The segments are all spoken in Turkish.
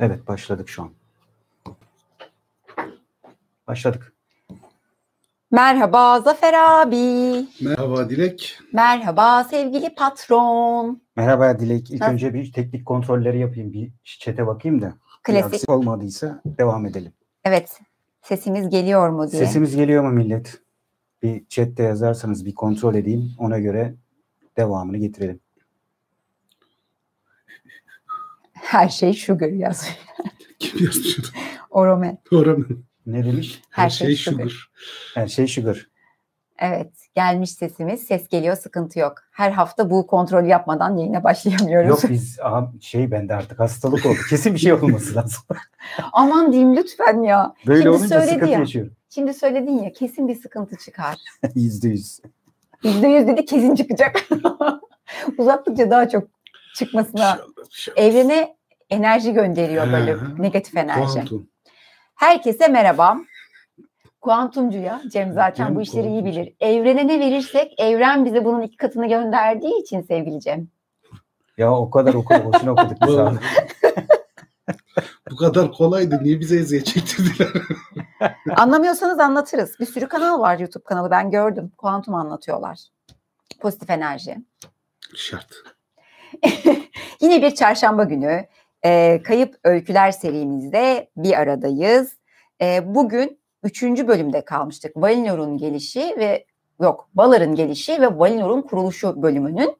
Evet başladık şu an. Başladık. Merhaba Zafer abi. Merhaba Dilek. Merhaba sevgili patron. Merhaba Dilek. İlk Nasıl? önce bir teknik kontrolleri yapayım. Bir çete bakayım da. Bir Klasik. aksi olmadıysa devam edelim. Evet. Sesimiz geliyor mu diye. Sesimiz geliyor mu millet? Bir chatte yazarsanız bir kontrol edeyim. Ona göre devamını getirelim. Her şey sugar yazıyor. Kim yazmış? Orome. Doğru Ne demiş? Her, Her şey, şey sugar. sugar. Her şey sugar. Evet. Gelmiş sesimiz. Ses geliyor. Sıkıntı yok. Her hafta bu kontrolü yapmadan yayına başlayamıyoruz. Yok biz aha, şey bende artık hastalık oldu. Kesin bir şey olması lazım. Aman diyeyim lütfen ya. Böyle Şimdi olunca söyledi sıkıntı ya. yaşıyorum. Şimdi söyledin ya kesin bir sıkıntı çıkar. Yüzde yüz. Yüzde yüz dedi kesin çıkacak. Uzattıkça daha çok çıkmasına. İnşallah, inşallah. Evrene enerji gönderiyor böyle negatif enerji. Kuantum. Herkese merhaba. Kuantumcuya Cem zaten Cem bu işleri iyi kuantumcu. bilir. Evrene ne verirsek evren bize bunun iki katını gönderdiği için sevgili Cem. Ya o kadar okuduk. Boşuna okuduk biz Bu, abi. bu kadar kolaydı. Niye bize eziyet çektirdiler? Anlamıyorsanız anlatırız. Bir sürü kanal var YouTube kanalı ben gördüm. Kuantum anlatıyorlar. Pozitif enerji. Şart. Yine bir çarşamba günü e, Kayıp Öyküler serimizde bir aradayız. E, bugün üçüncü bölümde kalmıştık. Valinor'un gelişi ve yok Balar'ın gelişi ve Valinor'un kuruluşu bölümünün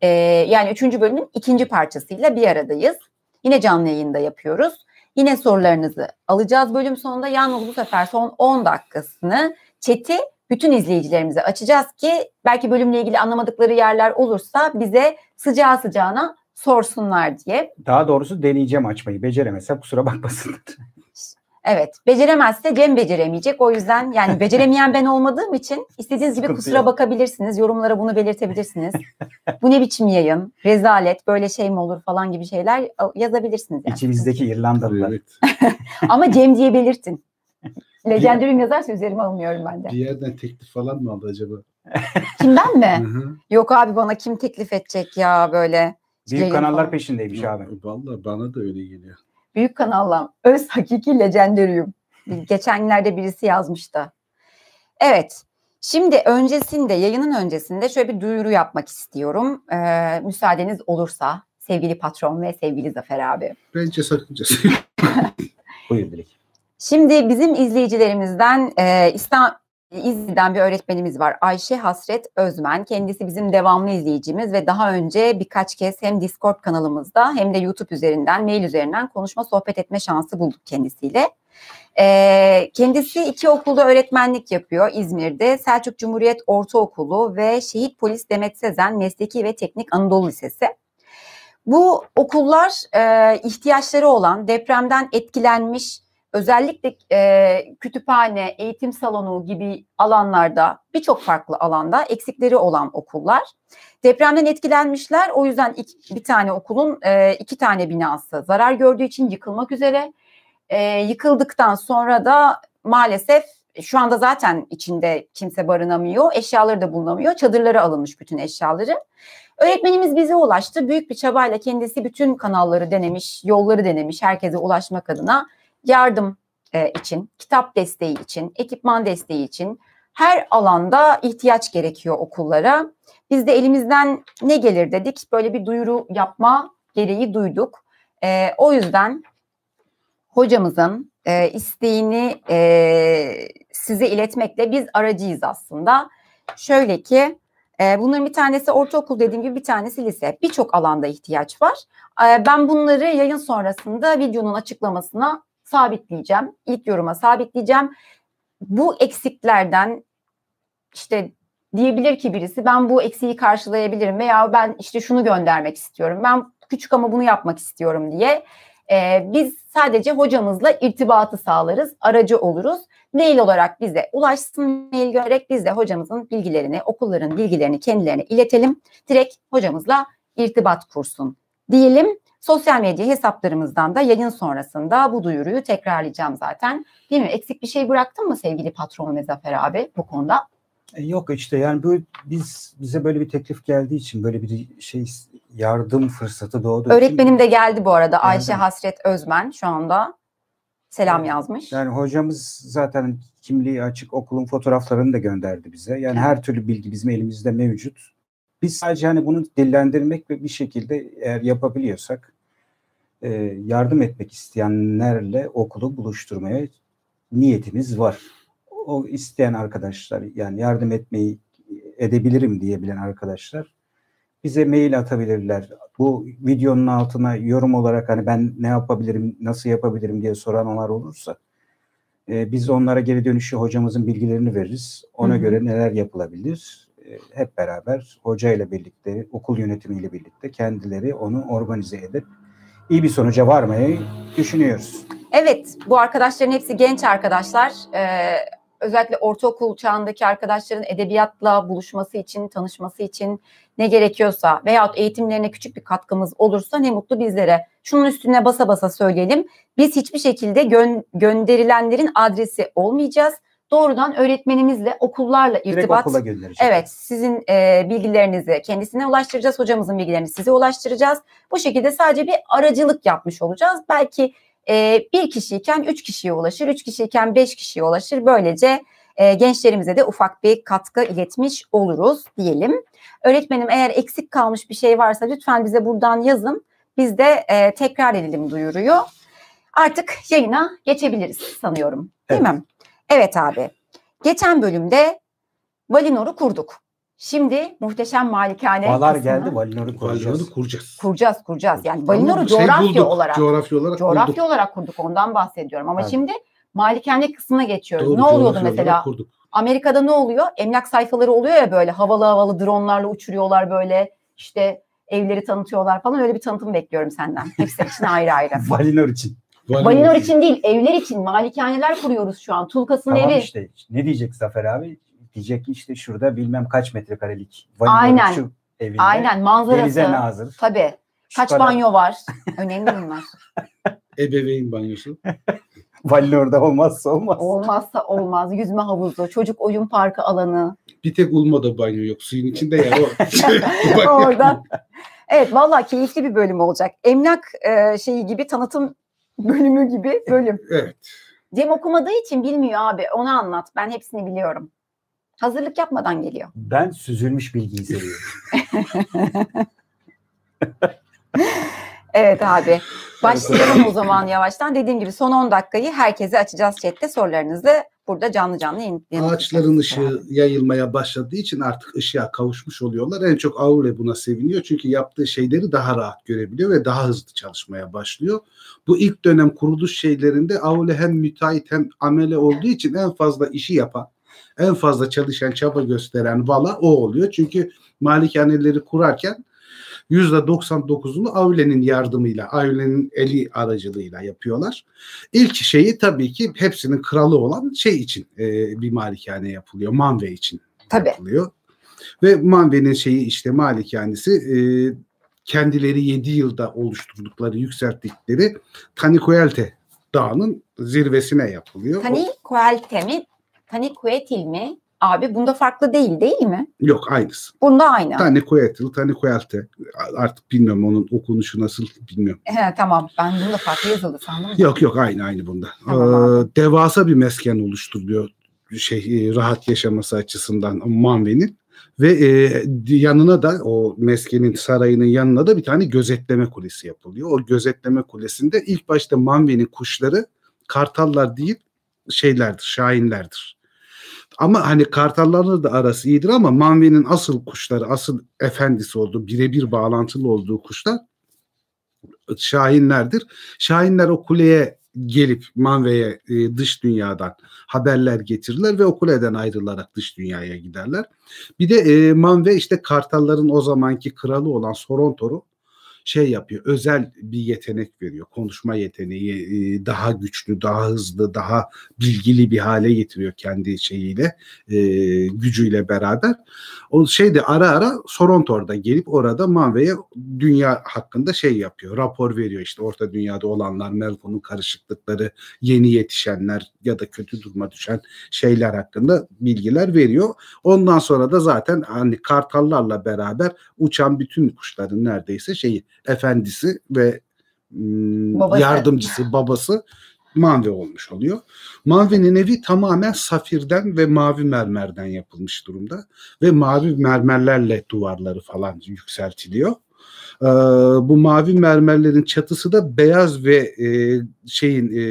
e, yani üçüncü bölümün ikinci parçasıyla bir aradayız. Yine canlı yayında yapıyoruz. Yine sorularınızı alacağız bölüm sonunda. Yalnız bu sefer son 10 dakikasını chat'i bütün izleyicilerimize açacağız ki belki bölümle ilgili anlamadıkları yerler olursa bize sıcağı sıcağına sorsunlar diye. Daha doğrusu deneyeceğim açmayı. Beceremezsem kusura bakmasınlar. Evet, beceremezse Cem beceremeyecek. O yüzden yani beceremeyen ben olmadığım için istediğiniz gibi kusura yok. bakabilirsiniz. Yorumlara bunu belirtebilirsiniz. Bu ne biçim yayın? Rezalet, böyle şey mi olur falan gibi şeyler yazabilirsiniz. Yani. İçimizdeki İrlandalılar. Evet. Ama Cem diye belirtin. Legendarium yazarsa üzerime almıyorum ben de. Bir yerden teklif falan mı aldı acaba? Kimden mi? Hı hı. Yok abi bana kim teklif edecek ya böyle. Büyük yayın kanallar falan. peşindeymiş abi. Vallahi bana da öyle geliyor. Büyük kanallar. Öz hakiki legendarium. Geçenlerde birisi yazmıştı. Evet. Şimdi öncesinde, yayının öncesinde şöyle bir duyuru yapmak istiyorum. Ee, müsaadeniz olursa sevgili patron ve sevgili Zafer abi. Bence sakıncası. yok. Buyur Dilek. Şimdi bizim izleyicilerimizden e, İstanbul İzmir'den bir öğretmenimiz var. Ayşe Hasret Özmen. Kendisi bizim devamlı izleyicimiz ve daha önce birkaç kez hem Discord kanalımızda hem de YouTube üzerinden, mail üzerinden konuşma, sohbet etme şansı bulduk kendisiyle. E, kendisi iki okulda öğretmenlik yapıyor İzmir'de. Selçuk Cumhuriyet Ortaokulu ve Şehit Polis Demet Sezen Mesleki ve Teknik Anadolu Lisesi. Bu okullar e, ihtiyaçları olan, depremden etkilenmiş, özellikle e, kütüphane, eğitim salonu gibi alanlarda birçok farklı alanda eksikleri olan okullar. Depremden etkilenmişler. O yüzden iki, bir tane okulun e, iki tane binası zarar gördüğü için yıkılmak üzere. E, yıkıldıktan sonra da maalesef şu anda zaten içinde kimse barınamıyor. Eşyaları da bulunamıyor. Çadırlara alınmış bütün eşyaları. Öğretmenimiz bize ulaştı. Büyük bir çabayla kendisi bütün kanalları denemiş, yolları denemiş herkese ulaşmak adına yardım e, için, kitap desteği için, ekipman desteği için her alanda ihtiyaç gerekiyor okullara. Biz de elimizden ne gelir dedik. Böyle bir duyuru yapma gereği duyduk. E, o yüzden hocamızın e, isteğini e, size iletmekle biz aracıyız aslında. Şöyle ki e, bunların bir tanesi ortaokul dediğim gibi bir tanesi lise. Birçok alanda ihtiyaç var. E, ben bunları yayın sonrasında videonun açıklamasına sabitleyeceğim. İlk yoruma sabitleyeceğim. Bu eksiklerden işte diyebilir ki birisi ben bu eksiği karşılayabilirim veya ben işte şunu göndermek istiyorum. Ben küçük ama bunu yapmak istiyorum diye. Ee, biz sadece hocamızla irtibatı sağlarız, aracı oluruz. Mail olarak bize ulaşsın mail görerek biz de hocamızın bilgilerini, okulların bilgilerini kendilerine iletelim. Direkt hocamızla irtibat kursun diyelim. Sosyal medya hesaplarımızdan da yayın sonrasında bu duyuruyu tekrarlayacağım zaten. Değil mi? Eksik bir şey bıraktın mı sevgili patron ve Zafer abi bu konuda? E, Yok işte yani bu biz bize böyle bir teklif geldiği için böyle bir şey yardım fırsatı doğdu. Öğretmenim de geldi bu arada. Ayşe? Hasret Özmen şu anda. Selam yazmış. Yani hocamız zaten kimliği açık okulun fotoğraflarını da gönderdi bize. Yani her türlü bilgi bizim elimizde mevcut. Biz sadece hani bunu dillendirmek ve bir şekilde eğer yapabiliyorsak e, yardım etmek isteyenlerle okulu buluşturmaya niyetimiz var. O isteyen arkadaşlar yani yardım etmeyi edebilirim diyebilen arkadaşlar bize mail atabilirler. Bu videonun altına yorum olarak hani ben ne yapabilirim, nasıl yapabilirim diye soranlar olursa e, biz onlara geri dönüşü hocamızın bilgilerini veririz. Ona Hı hı. göre neler yapılabilir? E, hep beraber hoca ile birlikte, okul yönetimiyle birlikte kendileri onu organize edip iyi bir sonuca varmayı düşünüyoruz. Evet, bu arkadaşların hepsi genç arkadaşlar. Ee, özellikle ortaokul çağındaki arkadaşların edebiyatla buluşması için, tanışması için ne gerekiyorsa veyahut eğitimlerine küçük bir katkımız olursa ne mutlu bizlere. Şunun üstüne basa basa söyleyelim. Biz hiçbir şekilde gön- gönderilenlerin adresi olmayacağız. Doğrudan öğretmenimizle, okullarla Direkt irtibat okula göndereceğiz. Evet, sizin e, bilgilerinizi kendisine ulaştıracağız, hocamızın bilgilerini size ulaştıracağız. Bu şekilde sadece bir aracılık yapmış olacağız. Belki e, bir kişiyken üç kişiye ulaşır, üç kişiyken beş kişiye ulaşır. Böylece e, gençlerimize de ufak bir katkı iletmiş oluruz diyelim. Öğretmenim eğer eksik kalmış bir şey varsa lütfen bize buradan yazın. Biz de e, tekrar edelim duyuruyor. Artık yayına geçebiliriz sanıyorum. Değil Evet. mi? Evet abi. Geçen bölümde Valinor'u kurduk. Şimdi muhteşem malikane Bağlar kısmına geldi, Valinor'u kuracağız. Valinor'u kuracağız. kuracağız kuracağız. Yani Valinor'u şey coğrafya bulduk, olarak Coğrafya olarak coğrafya bulduk. olarak kurduk ondan bahsediyorum. Ama Evet. şimdi malikane kısmına geçiyoruz. Doğru, ne oluyordu mesela? Kurduk. Amerika'da ne oluyor? Emlak sayfaları oluyor ya böyle havalı havalı dronlarla uçuruyorlar böyle işte evleri tanıtıyorlar falan öyle bir tanıtım bekliyorum senden. Hepsi için ayrı ayrı. Valinor için. Valinor için değil evler için malikaneler kuruyoruz şu an. Tulkas'ın Tamam evi. işte. Ne diyecek Zafer abi? Diyecek ki işte şurada bilmem kaç metrekarelik Valinor Aynen. şu evinde. Aynen Denize manzarası. nazır. Tabii. Şu Kaç kadar- banyo var? Önemli bunlar. Ebeveyn banyosu. Valinor'da olmazsa olmaz. Olmazsa olmaz. Yüzme havuzu, çocuk oyun parkı alanı. Bir tek Ulma'da banyo yok. Suyun içinde ya. O. Oradan. Evet valla keyifli bir bölüm olacak. Emlak e, şeyi gibi tanıtım bölümü gibi bölüm. Evet. Cem okumadığı için bilmiyor abi. Onu anlat. Ben hepsini biliyorum. Hazırlık yapmadan geliyor. Ben süzülmüş bilgiyi seviyorum. Evet abi. Başlayalım o zaman yavaştan. Dediğim gibi son 10 dakikayı herkese açacağız chatte. Sorularınızı burada canlı canlı yanıtlayacağız. Ağaçların ışığı yayılmaya başladığı için artık ışığa kavuşmuş oluyorlar. En çok Aule buna seviniyor. Çünkü yaptığı şeyleri daha rahat görebiliyor ve daha hızlı çalışmaya başlıyor. Bu ilk dönem kuruluş şeylerinde Aule hem müteahhit hem amele olduğu için en fazla işi yapan, en fazla çalışan, çaba gösteren valla o oluyor. Çünkü malikaneleri kurarken %99'unu Aule'nin yardımıyla, Aule'nin eli aracılığıyla yapıyorlar. İlk şeyi tabii ki hepsinin kralı olan şey için e, bir malikane yapılıyor. Manve için Tabii. yapılıyor. Ve Manve'nin şeyi işte malikanesi e, kendileri 7 yılda oluşturdukları, yükselttikleri Tanikoelte Dağı'nın zirvesine yapılıyor. Tani Kuelte mi? Tani Kuetil mi? Abi bunda farklı değil değil mi? Yok aynısı. Bunda aynı. Tanikoetil, Tanikoelte. Artık bilmiyorum onun okunuşu nasıl bilmiyorum. He, tamam ben bunda farklı yazıldı sandım. Yok yok aynı aynı bunda. Tamam Ee, devasa bir mesken oluşturuyor şey e, rahat yaşaması açısından Manve'nin ve e, yanına da o meskenin sarayının yanına da bir tane gözetleme kulesi yapılıyor. O gözetleme kulesinde ilk başta Manve'nin kuşları kartallar değil şeylerdir, şahinlerdir. Ama hani kartallarla da arası iyidir ama Manve'nin asıl kuşları, asıl efendisi olduğu, birebir bağlantılı olduğu kuşlar şahinlerdir. Şahinler o kuleye gelip Manve'ye e, dış dünyadan haberler getirirler ve o kuleden ayrılarak dış dünyaya giderler. Bir de e, Manve işte kartalların o zamanki kralı olan Sorontor'u şey yapıyor. Özel bir yetenek veriyor. Konuşma yeteneği e, daha güçlü, daha hızlı, daha bilgili bir hale getiriyor kendi şeyiyle, e, gücüyle beraber. O şey de ara ara Sorontor'da gelip orada Manve'ye dünya hakkında şey yapıyor. Rapor veriyor işte orta dünyada olanlar, Melkon'un karışıklıkları, yeni yetişenler ya da kötü duruma düşen şeyler hakkında bilgiler veriyor. Ondan sonra da zaten hani kartallarla beraber uçan bütün kuşların neredeyse şeyi efendisi ve babası. yardımcısı babası Manve olmuş oluyor. Manve'nin evi tamamen safirden ve mavi mermerden yapılmış durumda ve mavi mermerlerle duvarları falan yükseltiliyor. Ee, bu mavi mermerlerin çatısı da beyaz ve e, şeyin e,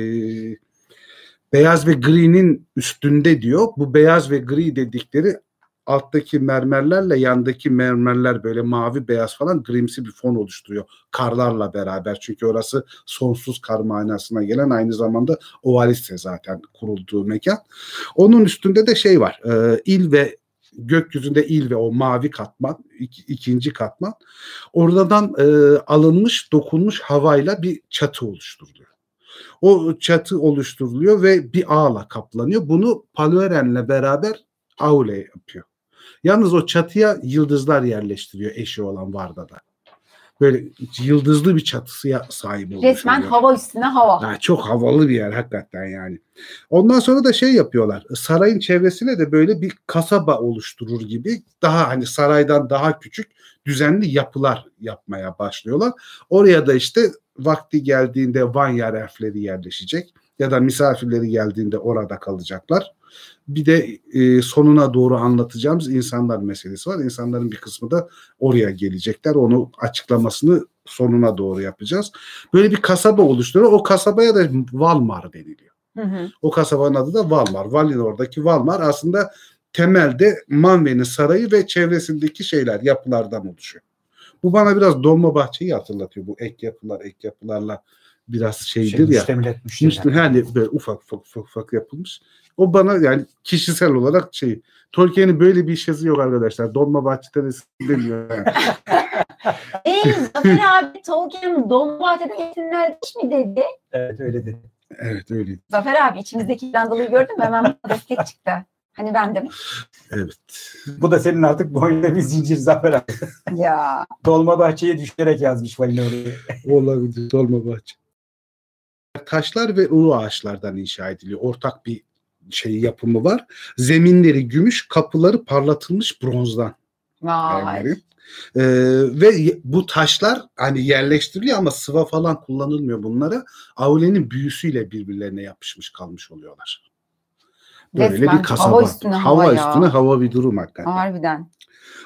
beyaz ve gri'nin üstünde diyor. Bu beyaz ve gri dedikleri alttaki mermerlerle yandaki mermerler böyle mavi beyaz falan grimsi bir fon oluşturuyor. Karlarla beraber. Çünkü orası sonsuz kar manasına gelen aynı zamanda ovaliste zaten kurulduğu mekan. Onun üstünde de şey var. E, il ve gökyüzünde il ve o mavi katman ik, ikinci katman oradan e, alınmış dokunmuş havayla bir çatı oluşturuluyor. O çatı oluşturuluyor ve bir ağla kaplanıyor. Bunu Palueren'le beraber Aule yapıyor. Yalnız o çatıya yıldızlar yerleştiriyor eşi olan Varda'da. Böyle yıldızlı bir çatıya sahip olmuş. Resmen oluyor. hava üstüne hava. Yani çok havalı bir yer hakikaten yani. Ondan sonra da şey yapıyorlar. Sarayın çevresine de böyle bir kasaba oluşturur gibi daha hani saraydan daha küçük düzenli yapılar yapmaya başlıyorlar. Oraya da işte vakti geldiğinde Vanya refleri yerleşecek ya da misafirleri geldiğinde orada kalacaklar. Bir de e, sonuna doğru anlatacağımız insanlar meselesi var. İnsanların bir kısmı da oraya gelecekler. Onu açıklamasını sonuna doğru yapacağız. Böyle bir kasaba oluşturuyor. O kasabaya da Valmar deniliyor. Hı hı. O kasabanın adı da Valmar. Valin oradaki Valmar aslında temelde Manve'nin sarayı ve çevresindeki şeyler, yapılardan oluşuyor. Bu bana biraz Dolmabahçe'yi hatırlatıyor. Bu ek yapılar, ek yapılarla biraz şeydir şey, ya. Müştemilet, müştemilet. Yani böyle ufak ufak ufak, ufak yapılmış. O bana yani kişisel olarak şey Tolkien'in böyle bir işesi yok arkadaşlar. Dolmabahçe'den esinleniyor yani. Eee Zafer abi Tolkien Dolmabahçe'den esinlenmiş mi dedi? Evet öyle dedi. Evet öyle. Zafer abi içimizdeki İrlandalı'yı gördün mü? Hemen destek çıktı. Hani ben de mi? Evet. Bu da senin artık boyunda bir zincir Zafer abi. ya. Dolmabahçe'ye düşerek yazmış Valin orayı. Olabilir Dolmabahçe. Taşlar ve ulu ağaçlardan inşa ediliyor. Ortak bir şey yapımı var. Zeminleri gümüş, kapıları parlatılmış bronzdan. Vay. Ee, ve bu taşlar hani yerleştiriliyor ama sıva falan kullanılmıyor bunlara. Aule'nin büyüsüyle birbirlerine yapışmış kalmış oluyorlar. Böyle Resmen, bir kasaba. Hava üstüne hava, hava üstüne hava bir durum hakikaten. Harbiden.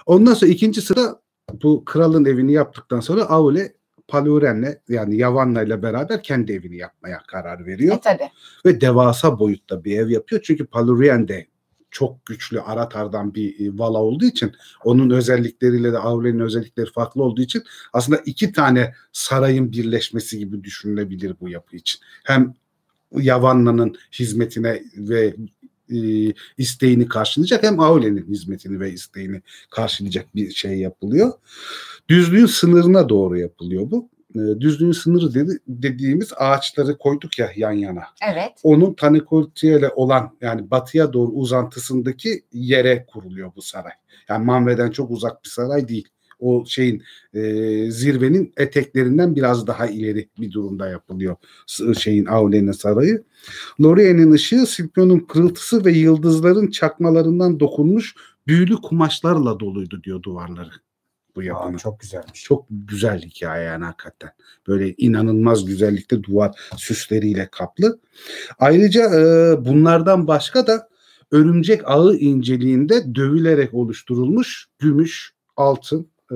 Ondan sonra ikinci sıra bu kralın evini yaptıktan sonra Aule Paluren'le yani Yavanna ile beraber kendi evini yapmaya karar veriyor. E, tabii. Ve devasa boyutta bir ev yapıyor. Çünkü Paluren de çok güçlü Aratar'dan bir e, vala olduğu için onun özellikleriyle de Aure'nin özellikleri farklı olduğu için aslında iki tane sarayın birleşmesi gibi düşünülebilir bu yapı için. Hem Yavanna'nın hizmetine ve e, isteğini karşılayacak hem Aule'nin hizmetini ve isteğini karşılayacak bir şey yapılıyor. Düzlüğün sınırına doğru yapılıyor bu. E, düzlüğün sınırı dedi, dediğimiz ağaçları koyduk ya yan yana. Evet. Onun Tanikoltiye olan yani batıya doğru uzantısındaki yere kuruluyor bu saray. Yani Manve'den çok uzak bir saray değil o şeyin e, zirvenin eteklerinden biraz daha ileri bir durumda yapılıyor şeyin Aule'nin sarayı. Lorien'in ışığı Silpion'un kırıltısı ve yıldızların çakmalarından dokunmuş büyülü kumaşlarla doluydu diyor duvarları bu yapının. Aa, çok güzelmiş. Çok güzel hikaye yani hakikaten. Böyle inanılmaz güzellikte duvar süsleriyle kaplı. Ayrıca e, bunlardan başka da örümcek ağı inceliğinde dövülerek oluşturulmuş gümüş, altın, e,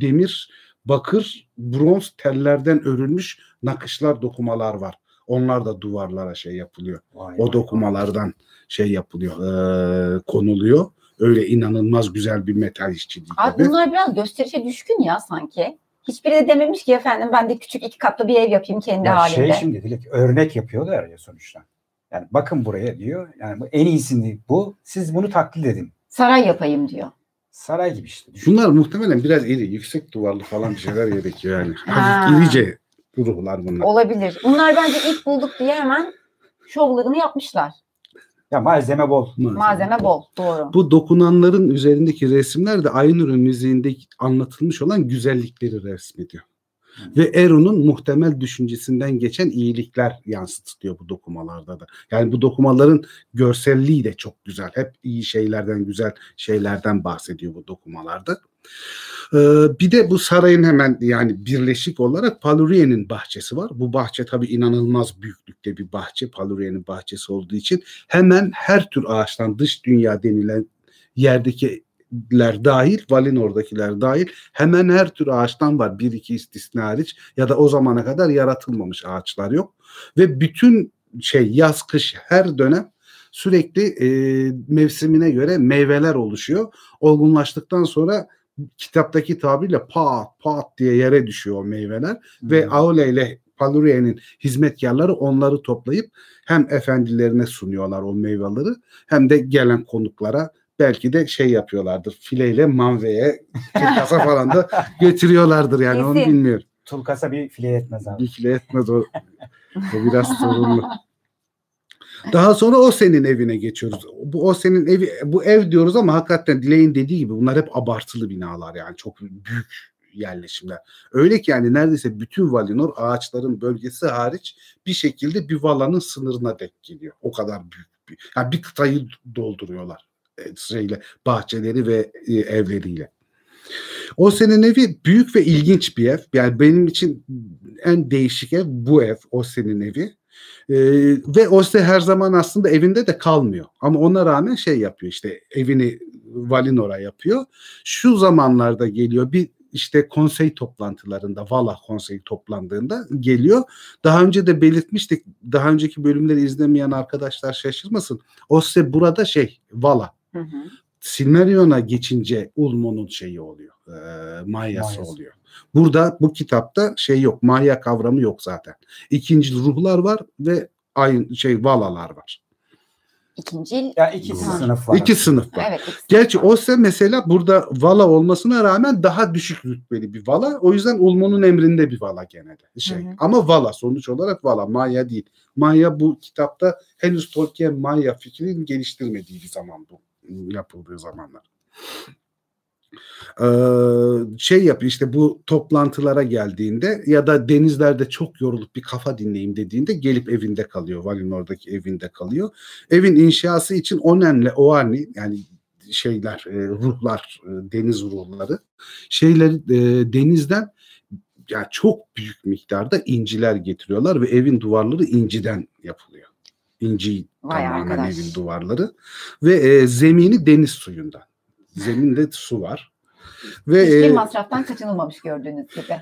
demir, bakır, bronz tellerden örülmüş nakışlar, dokumalar var. Onlar da duvarlara şey yapılıyor. Vay o vay dokumalardan vay. şey yapılıyor, e, konuluyor. Öyle inanılmaz güzel bir metal işçiliği. Abi bunlar biraz gösterişe düşkün ya sanki. Hiçbiri de dememiş ki efendim ben de küçük iki katlı bir ev yapayım kendi ya halinde. Şey şimdi Dilek örnek yapıyorlar ya sonuçta. Yani bakın buraya diyor. Yani bu en iyisini bu. Siz bunu taklit edin. Saray yapayım diyor. Saray gibi işte. Düşün. Bunlar muhtemelen biraz iri, yüksek duvarlı falan bir şeyler gerekiyor yani. Ha. Hafif irice ruhlar bunlar. Olabilir. Bunlar bence ilk bulduk diye hemen şovlarını yapmışlar. Ya malzeme bol. Malzeme bol. Doğru. Bu dokunanların üzerindeki resimler de Aynur'un müziğinde anlatılmış olan güzellikleri resmediyor. Ve Ero'nun muhtemel düşüncesinden geçen iyilikler yansıtılıyor bu dokumalarda da. Yani bu dokumaların görselliği de çok güzel. Hep iyi şeylerden, güzel şeylerden bahsediyor bu dokumalarda. Ee, bir de bu sarayın hemen yani birleşik olarak Paluriye'nin bahçesi var. Bu bahçe tabii inanılmaz büyüklükte bir bahçe. Paluriye'nin bahçesi olduğu için hemen her tür ağaçtan dış dünya denilen yerdekiler dahil, Valinor'dakiler dahil hemen her tür ağaçtan var. Bir iki istisna hariç ya da o zamana kadar yaratılmamış ağaçlar yok. Ve bütün şey yaz kış her dönem sürekli e, mevsimine göre meyveler oluşuyor. Olgunlaştıktan sonra kitaptaki tabirle pat pat diye yere düşüyor o meyveler ve Hmm. Aule ile Paluriye'nin hizmetkarları onları toplayıp hem efendilerine sunuyorlar o meyveleri hem de gelen konuklara belki de şey yapıyorlardır fileyle manveye kasa falan da götürüyorlardır yani onu Kesin. bilmiyorum. Tulkas'a bir file etmez abi. Bir file etmez o, o biraz sorunlu. Daha sonra o senin evine geçiyoruz. Bu o senin evi bu ev diyoruz ama hakikaten Dilek'in dediği gibi bunlar hep abartılı binalar yani çok büyük yerleşimler. Öyle ki yani neredeyse bütün Valinor ağaçların bölgesi hariç bir şekilde bir Vala'nın sınırına denk geliyor. O kadar büyük. Bir, yani bir kıtayı dolduruyorlar şeyle bahçeleri ve e, evleriyle. O senin evi büyük ve ilginç bir ev. Yani benim için en değişik ev bu ev. O senin evi. Ee, ve Oste her zaman aslında evinde de kalmıyor. Ama ona rağmen şey yapıyor işte evini Valinor'a yapıyor. Şu zamanlarda geliyor bir işte konsey toplantılarında Vala konseyi toplandığında geliyor. Daha önce de belirtmiştik. Daha önceki bölümleri izlemeyen arkadaşlar şaşırmasın. Oste burada şey Vala. Hı hı. Silmarillion'a geçince Ulmo'nun şeyi oluyor. E, Mayası Mayası. oluyor. Burada bu kitapta şey yok. Maya kavramı yok zaten. İkinci ruhlar var ve aynı şey valalar var. İkinci Ya iki Var. sınıf var. İki sınıf var. Evet. ikisi Gerçi var. Ose mesela burada vala olmasına rağmen daha düşük rütbeli bir vala. O yüzden Ulmo'nun emrinde bir vala gene de. Şey. Hı hı. Ama vala sonuç olarak vala. Maya değil. Maya bu kitapta henüz Tolkien Maya fikrini geliştirmediği bir zaman bu yapıldığı zamanlar. Ee, şey yapıyor işte bu toplantılara geldiğinde ya da denizlerde çok yorulup bir kafa dinleyeyim dediğinde gelip evinde kalıyor. Valinor'daki evinde kalıyor. Evin inşası için Onen'le Oani yani şeyler e, ruhlar e, deniz ruhları şeyleri e, denizden yani çok büyük miktarda inciler getiriyorlar ve evin duvarları inciden yapılıyor. İnci Vay tamamen arkadaş. evin duvarları ve e, zemini deniz suyundan. Zeminde su var. Ve Hiçbir e, masraftan kaçınılmamış gördüğünüz gibi.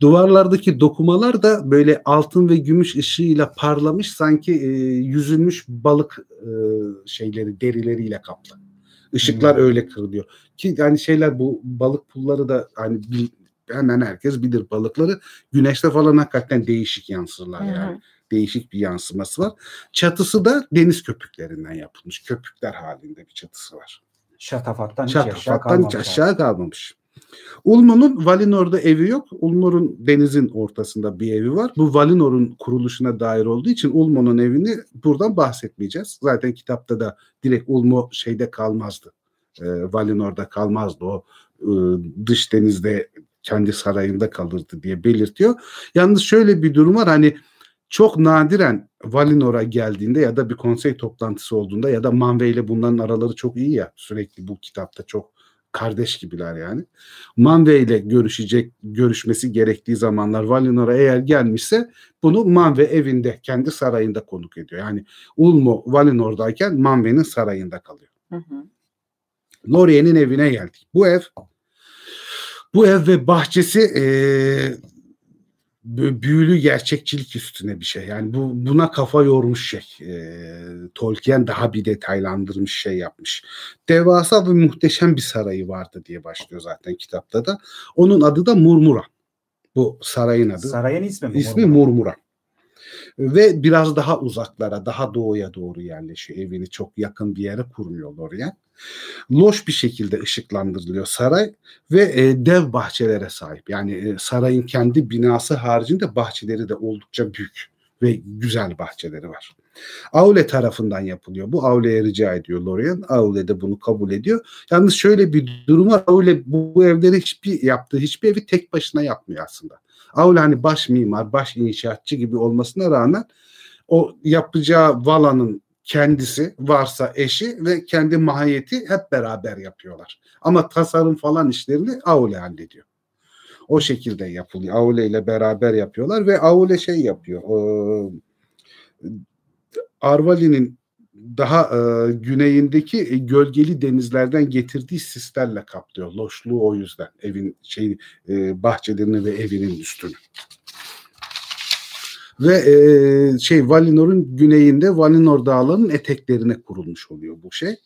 duvarlardaki dokumalar da böyle altın ve gümüş ışığıyla parlamış sanki e, yüzülmüş balık e, şeyleri derileriyle kaplı. Işıklar Hmm. öyle kırılıyor. Ki yani şeyler bu balık pulları da hani bil- hemen herkes bilir balıkları. Güneşte falan hakikaten değişik yansırlar yani. Değişik bir yansıması var. Çatısı da deniz köpüklerinden yapılmış. Köpükler halinde bir çatısı var. Şatafattan hiç aşağı Şatafattan hiç kalmamış. abi. aşağı kalmamış. Ulmo'nun Valinor'da evi yok. Ulmo'nun denizin ortasında bir evi var. Bu Valinor'un kuruluşuna dair olduğu için Ulmo'nun evini buradan bahsetmeyeceğiz. Zaten kitapta da direkt Ulmo şeyde kalmazdı. E, Valinor'da kalmazdı. O e, dış denizde kendi sarayında kalırdı diye belirtiyor. Yalnız şöyle bir durum var hani çok nadiren Valinor'a geldiğinde ya da bir konsey toplantısı olduğunda ya da Manve ile bunların araları çok iyi ya sürekli bu kitapta çok kardeş gibiler yani. Manve ile görüşecek görüşmesi gerektiği zamanlar Valinor'a eğer gelmişse bunu Manve evinde kendi sarayında konuk ediyor. Yani Ulmo Valinor'dayken Manve'nin sarayında kalıyor. Hı hı. Lorien'in evine geldik. Bu ev bu ev ve bahçesi eee, bö- büyülü gerçekçilik üstüne bir şey. Yani bu buna kafa yormuş şey. Eee, Tolkien daha bir detaylandırmış şey yapmış. Devasa ve muhteşem bir sarayı vardı diye başlıyor zaten kitapta da. Onun adı da Murmura. Bu sarayın adı. Sarayın ismi mi? İsmi Murmura. Ve biraz daha uzaklara, daha doğuya doğru yerleşiyor. Evini çok yakın bir yere kurmuyor Lorient. Loş bir şekilde ışıklandırılıyor saray ve e, dev bahçelere sahip. Yani e, sarayın kendi binası haricinde bahçeleri de oldukça büyük ve güzel bahçeleri var. Aule tarafından yapılıyor. Bu Aule'ye rica ediyor Lorient. Aule de bunu kabul ediyor. Yalnız şöyle bir durum var. Aule bu evleri hiçbir yaptığı hiçbir evi tek başına yapmıyor aslında. Aule hani baş mimar, baş inşaatçı gibi olmasına rağmen o yapacağı valanın kendisi varsa eşi ve kendi mahiyeti hep beraber yapıyorlar. Ama tasarım falan işlerini Aule hallediyor. O şekilde yapılıyor. Aule ile beraber yapıyorlar ve Aule şey yapıyor. E, Arvali'nin daha e, güneyindeki e, gölgeli denizlerden getirdiği sislerle kaplıyor. Loşluğu o yüzden evin şey e, bahçelerini ve evinin üstünü. Ve e, şey Valinor'un güneyinde Valinor dağlarının eteklerine kurulmuş oluyor bu şey.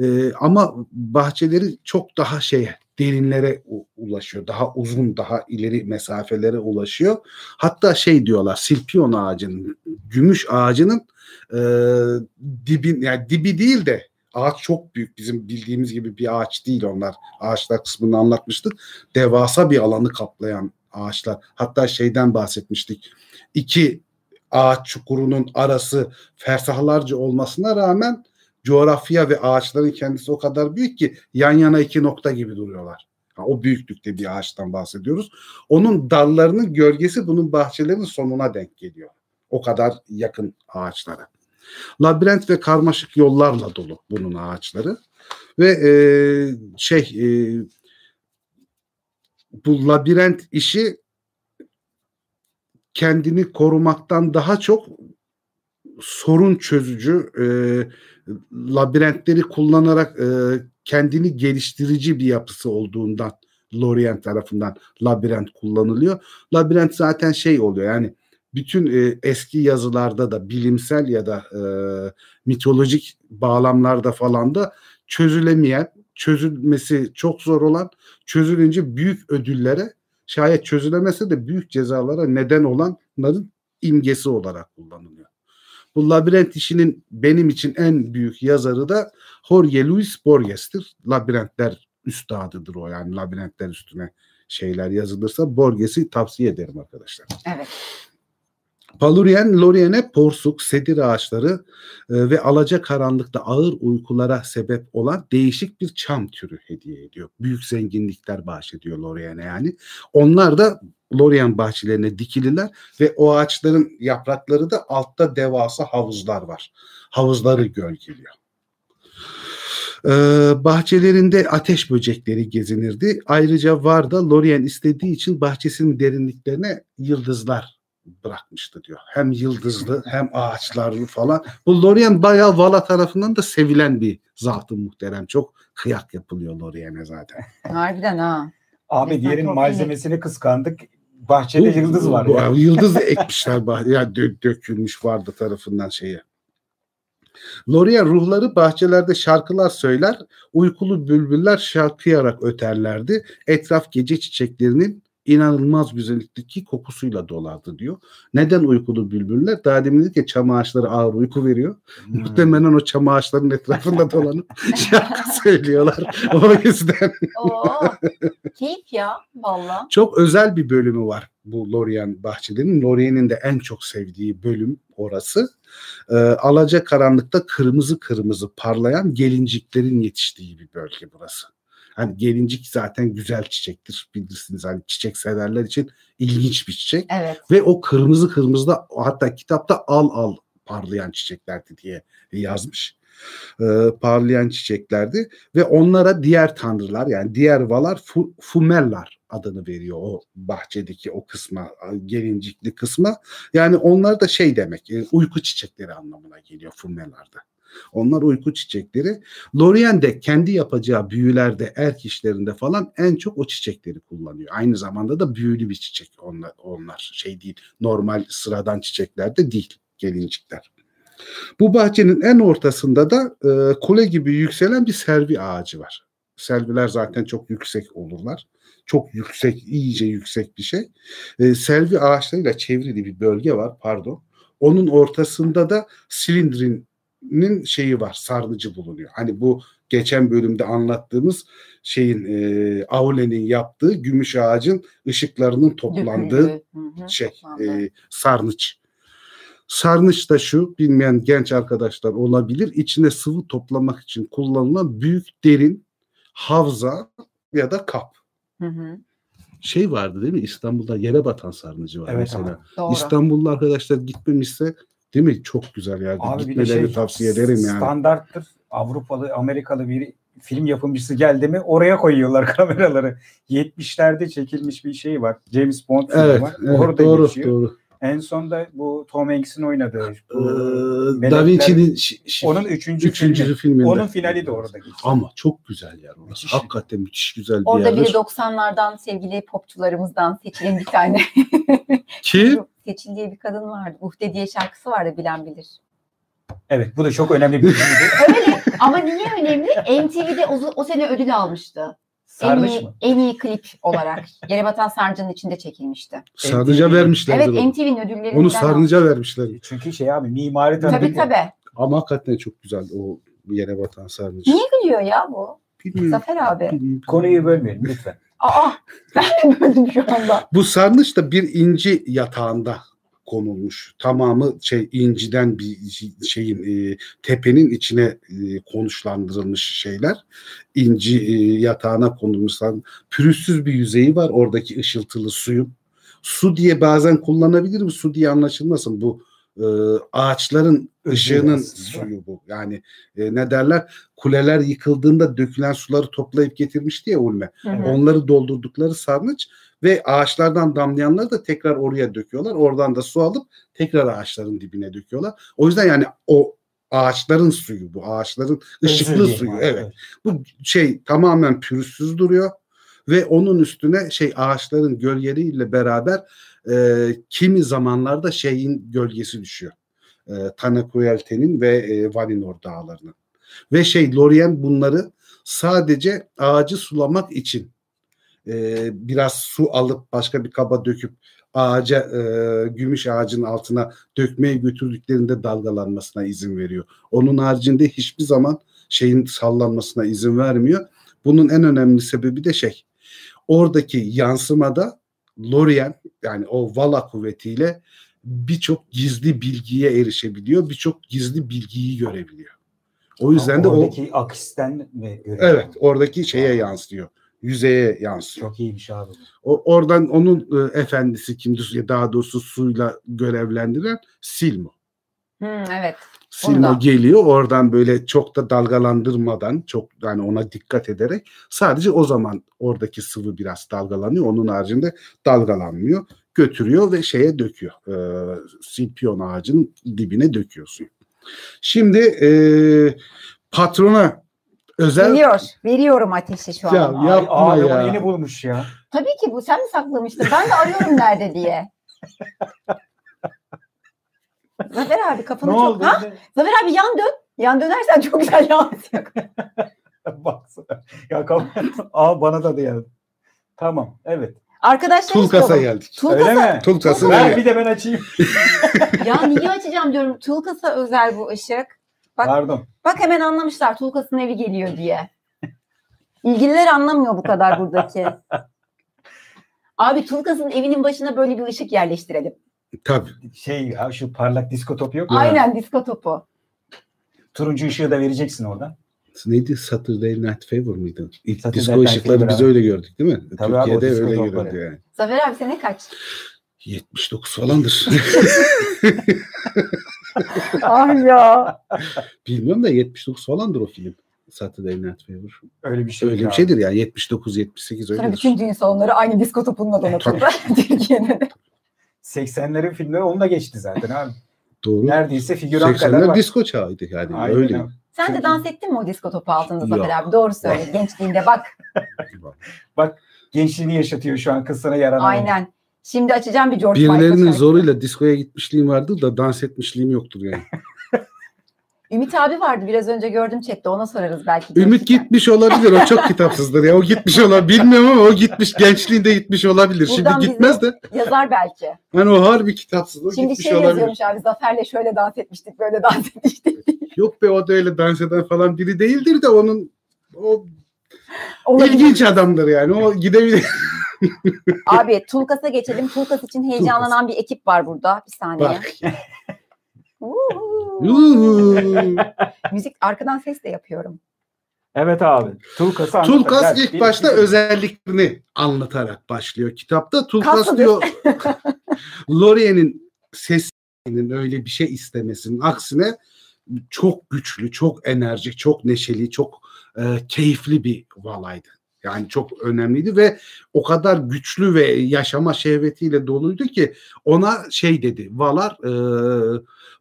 E, ama bahçeleri çok daha şey derinlere ulaşıyor. Daha uzun, daha ileri mesafelere ulaşıyor. Hatta şey diyorlar Silpion ağacının, gümüş ağacının e, dibin yani dibi değil de ağaç çok büyük. Bizim bildiğimiz gibi bir ağaç değil onlar. Ağaçlar kısmını anlatmıştık. Devasa bir alanı kaplayan ağaçlar. Hatta şeyden bahsetmiştik. İki ağaç çukurunun arası fersahlarca olmasına rağmen coğrafya ve ağaçların kendisi o kadar büyük ki yan yana iki nokta gibi duruyorlar. o büyüklükte bir ağaçtan bahsediyoruz. Onun dallarının gölgesi bunun bahçelerinin sonuna denk geliyor. O kadar yakın ağaçlara. Labirent ve karmaşık yollarla dolu bunun ağaçları. Ve e, şey e, bu labirent işi kendini korumaktan daha çok sorun çözücü e, labirentleri kullanarak e, kendini geliştirici bir yapısı olduğundan Lorient tarafından labirent kullanılıyor. Labirent zaten şey oluyor yani bütün e, eski yazılarda da bilimsel ya da e, mitolojik bağlamlarda falan da çözülemeyen, çözülmesi çok zor olan, çözülünce büyük ödüllere, şayet çözülemese de büyük cezalara neden olanların imgesi olarak kullanılıyor. Bu labirent işinin benim için en büyük yazarı da Jorge Luis Borges'tir. Labirentler üstadıdır o yani labirentler üstüne şeyler yazılırsa Borges'i tavsiye ederim arkadaşlar. Evet. Palurien, Lorien'e porsuk, sedir ağaçları e, ve alaca karanlıkta ağır uykulara sebep olan değişik bir çam türü hediye ediyor. Büyük zenginlikler bahşediyor Lorien'e yani. Onlar da Lorien bahçelerine dikililer ve o ağaçların yaprakları da altta devasa havuzlar var. Havuzları gölgeliyor. Ee, bahçelerinde ateş böcekleri gezinirdi. Ayrıca Varda Lorien istediği için bahçesinin derinliklerine yıldızlar bırakmıştı diyor. Hem yıldızlı hem ağaçlarlı falan. Bu Lorien bayağı Vala tarafından da sevilen bir zatı muhterem. Çok kıyak yapılıyor Lorien'e zaten. Harbiden ha. Abi diğerin malzemesini iyi. kıskandık. Bahçede bu, yıldız var. Bu, ya. Yıldız ekmişler bahçeye. Yani dö- dökülmüş vardı tarafından şeye. Loria ruhları bahçelerde şarkılar söyler, uykulu bülbüller şarkıyarak öterlerdi. Etraf gece çiçeklerinin inanılmaz güzellikteki kokusuyla dolardı diyor. Neden uykulu bülbüller? Daha demin dedik ya çam ağaçları ağır uyku veriyor. Hmm. Muhtemelen o çam ağaçlarının etrafında dolanıp şarkı söylüyorlar. O yüzden. Oo, keyif ya valla. Çok özel bir bölümü var bu Lorien bahçelerinin. Lorien'in de en çok sevdiği bölüm orası. Ee, alaca karanlıkta kırmızı kırmızı parlayan gelinciklerin yetiştiği bir bölge burası. Hani gelincik zaten güzel çiçektir bilirsiniz. Hani çiçek severler için ilginç bir çiçek. Evet. Ve o kırmızı kırmızı da hatta kitapta al al parlayan çiçeklerdi diye yazmış. Ee, parlayan çiçeklerdi ve onlara diğer tanrılar yani diğer valar fu, fumellar adını veriyor o bahçedeki o kısma gelincikli kısma yani onlar da şey demek e, uyku çiçekleri anlamına geliyor fumellarda. Onlar uyku çiçekleri. Lorien de kendi yapacağı büyülerde, erk işlerinde falan en çok o çiçekleri kullanıyor. Aynı zamanda da büyülü bir çiçek onlar, onlar şey değil. Normal sıradan çiçekler de değil gelincikler. Bu bahçenin en ortasında da e, kule gibi yükselen bir servi ağacı var. Selviler zaten çok yüksek olurlar. Çok yüksek, iyice yüksek bir şey. E, selvi ağaçlarıyla çevrili bir bölge var, pardon. Onun ortasında da silindrinin şeyi var, sarnıcı bulunuyor. Hani bu geçen bölümde anlattığımız şeyin e, Aule'nin yaptığı gümüş ağacın ışıklarının toplandığı şey e, sarnıç. Sarnıç da şu bilmeyen genç arkadaşlar olabilir. İçine sıvı toplamak için kullanılan büyük derin havza ya da kap. Hı hı, Şey vardı değil mi? İstanbul'da yere batan sarnıcı var Evet mesela. Doğru. İstanbullu arkadaşlar gitmemişse değil mi? Çok güzel yerde. Abi Gitmelerini şey, tavsiye ederim yani. Standarttır. Avrupalı, Amerikalı bir film yapımcısı geldi mi oraya koyuyorlar kameraları. 70'lerde çekilmiş bir şey var. James Bond filmi Evet, var. evet Orada doğru geçiyor. doğru. En son da bu Tom Hanks'in oynadığı Ee, bu da Vinci'nin onun üçüncü, üçüncü filmi. filminde. Onun finali de orada geçiyor. Ama çok güzel yer orası. Müthiş. Hakikaten müthiş güzel bir Orada yerdir. biri 90'lardan sevgili popçularımızdan seçilen bir tane. Ki Seçil diye bir kadın vardı. Uhde diye şarkısı vardı bilen bilir. Evet bu da çok önemli bir filmdi. Öyle ama niye önemli? MTV'de o, o sene ödül almıştı. En Sarmış iyi, mı? en iyi klip olarak. Yerebatan Sarnıcı'nın içinde çekilmişti. sarnıca MTV. vermişlerdir Evet. MTV'nin ödüllerinden Onu sarnıca vermişler. Çünkü şey abi mimari Tabii tanıdık. tabii. Ama hakikaten çok güzel o yere batan sarnıcı. Niye gülüyor ya bu? Bilmiyorum. Zafer abi. Bilmiyorum. Konuyu bölmeyelim lütfen. Aa ben de şu anda. Bu sarnıç da bir inci yatağında konulmuş. Tamamı şey inciden bir şeyin e, tepenin içine e, konuşlandırılmış şeyler. İnci e, yatağına konulmuş. Pürüzsüz bir yüzeyi var oradaki ışıltılı suyun. Su diye bazen kullanabilirim. Su diye anlaşılmasın. Bu e, ağaçların ışığının suyu bu. Yani e, ne derler? Kuleler yıkıldığında dökülen suları toplayıp getirmişti ya Ulme. Hı hı. Onları doldurdukları sarnıç ve ağaçlardan damlayanları da tekrar oraya döküyorlar. Oradan da su alıp tekrar ağaçların dibine döküyorlar. O yüzden yani o ağaçların suyu bu. Ağaçların ışıklı Özür suyu. abi, Evet. Bu şey tamamen pürüzsüz duruyor ve onun üstüne şey ağaçların gölgeleriyle beraber e, kimi zamanlarda şeyin gölgesi düşüyor. E, Tanakoyelte'nin ve e, Valinor dağlarının. Ve şey Lorien bunları sadece ağacı sulamak için e, biraz su alıp başka bir kaba döküp ağaca e, gümüş ağacın altına dökmeye götürdüklerinde dalgalanmasına izin veriyor. Onun haricinde hiçbir zaman şeyin sallanmasına izin vermiyor. Bunun en önemli sebebi de şey oradaki yansımada Lorien yani o Vala kuvvetiyle birçok gizli bilgiye erişebiliyor. Birçok gizli bilgiyi görebiliyor. O yüzden de o Oradaki akisten mi görüyor? evet oradaki şeye yansıyor. Yüzeye yansıyor. Çok iyiymiş abi. O, oradan onun e, efendisi kimdir? Ya Daha doğrusu suyla görevlendiren Silmo. Hı, evet. Silmo Ondan. geliyor oradan böyle çok da dalgalandırmadan çok yani ona dikkat ederek sadece o zaman oradaki sıvı biraz dalgalanıyor. Onun haricinde dalgalanmıyor. Götürüyor ve şeye döküyor. E, silpion ağacının dibine döküyor suyu. Şimdi e, patrona özel Veriyor. Veriyorum ateşi şu Ya, an. ya- Yapma Ay, ya. yeni bulmuş ya. Tabii ki bu. Sen mi saklamıştın? Ben de arıyorum nerede diye. Zafer abi kafanı ne çok... oldu? Ha? Zafer abi yan dön. Yan dönersen çok güzel yansıyor. Baksana. Ya kaf- Aa bana da geldi. Tamam. Evet. Arkadaşlar Tulkas'a geldik. Tulkas'a- Öyle mi? Tulkas'ı Tulkas'a- Ver bir de ben açayım. Ya niye açacağım diyorum. Tulkas'a özel bu ışık. Bak- Pardon. Bak hemen anlamışlar Tulkas'ın evi geliyor diye. İlgililer anlamıyor bu kadar buradaki. Abi Tulkas'ın evinin başına böyle bir ışık yerleştirelim. Tabii. Şey ya şu parlak disko topu yok mu? Aynen disko topu. Turuncu ışığı da vereceksin oradan. Neydi? Saturday Night Fever mıydı? İlk Saturday Night ışıkları Fever, biz evet. öyle gördük değil mi? Tabii abi, Türkiye'de disco öyle topları. görüldü yani. Zafer abi sene kaç? 79 falandır. ah ya. Bilmiyorum da 79 falandır o film. Saturday Night Fever. Öyle bir şey. Öyle bir abi. şeydir yani 79 78 Sonra öyledir. bütün düğün salonları aynı disko topunla donatıldı. Türkiye'de de. 80'lerin filmleri onunla geçti zaten abi. Doğru. Neredeyse figüran kadar 80'ler var. disco çağıydı yani Aynen öyle. abi. Sen de Çünkü- dans ettin mi o disko topu altında Zafer abi? Doğru söyle. Gençliğinde bak. Gençliğini yaşatıyor şu an kız sana yaranan. Aynen. Şimdi açacağım bir George Michael Birilerinin şarkısı. zoruyla diskoya gitmişliğim vardır da dans etmişliğim yoktur yani. Ümit abi vardı biraz önce gördüm chatte ona sorarız belki. Ümit Gerçekten. gitmiş olabilir. O çok kitapsızdır ya. O gitmiş olabilir. Bilmiyorum ama o gitmiş. Gençliğinde gitmiş olabilir. Buradan Şimdi gitmez de. Yazar belki. Hani o harbi kitapsız. O Şimdi gitmiş şey olabilir. yazıyormuş abi Zafer'le şöyle dans etmiştik böyle dans etmiştik. Yok be o da öyle dans eden falan biri değildir de onun o Olabilir. ilginç adamdır yani. O gidebilir. Abi Tulkas'a geçelim. Tulkas için heyecanlanan bir ekip var burada. Bir saniye. Bak. Müzik arkadan ses de yapıyorum. Evet abi. Tulkas'ı anlat. Tulkas Gel, ilk başta bir- özelliklerini anlatarak başlıyor kitapta. Tulkas Kaslıdır. diyor Lorien'in sesinin öyle bir şey istemesinin aksine çok güçlü, çok enerjik, çok neşeli, çok e, keyifli bir valaydı. Yani çok önemliydi ve o kadar güçlü ve yaşama şehvetiyle doluydu ki ona şey dedi. Valar e,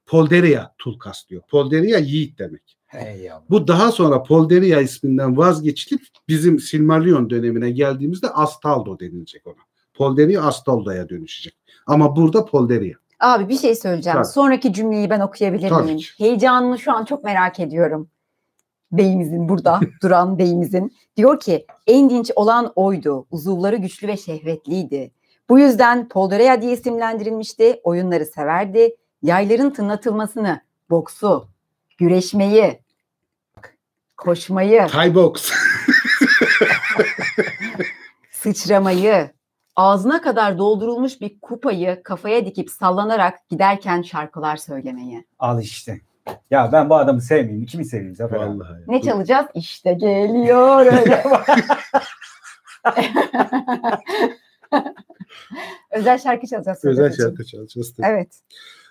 Polderia Tulkas diyor. Polderia yiğit demek. Hey yavrum. Bu daha sonra Polderia isminden vazgeçilip bizim Silmarillion dönemine geldiğimizde Astaldo denilecek ona. Polderia Astaldo'ya dönüşecek. Ama burada Polderia. Abi bir şey söyleyeceğim. Tabii. Sonraki cümleyi ben okuyabilir Tabii miyim? ki. Heyecanını şu an çok merak ediyorum. Beyimizin burada duran beyimizin. Diyor ki en dinç olan oydu. Uzuvları güçlü ve şehvetliydi. Bu yüzden Polderea diye isimlendirilmişti. Oyunları severdi. Yayların tınlatılmasını, boksu, güreşmeyi, koşmayı, Thai box. sıçramayı, ağzına kadar doldurulmuş bir kupayı kafaya dikip sallanarak giderken şarkılar söylemeyi. Al işte. Ya ben bu adamı sevmeyeyim. Kimi seveyim Zafer abi? Vallahi. Ne çalacağız? İşte geliyor öyle. Özel şarkı çalacağız. Özel şarkı çalacağız. Evet.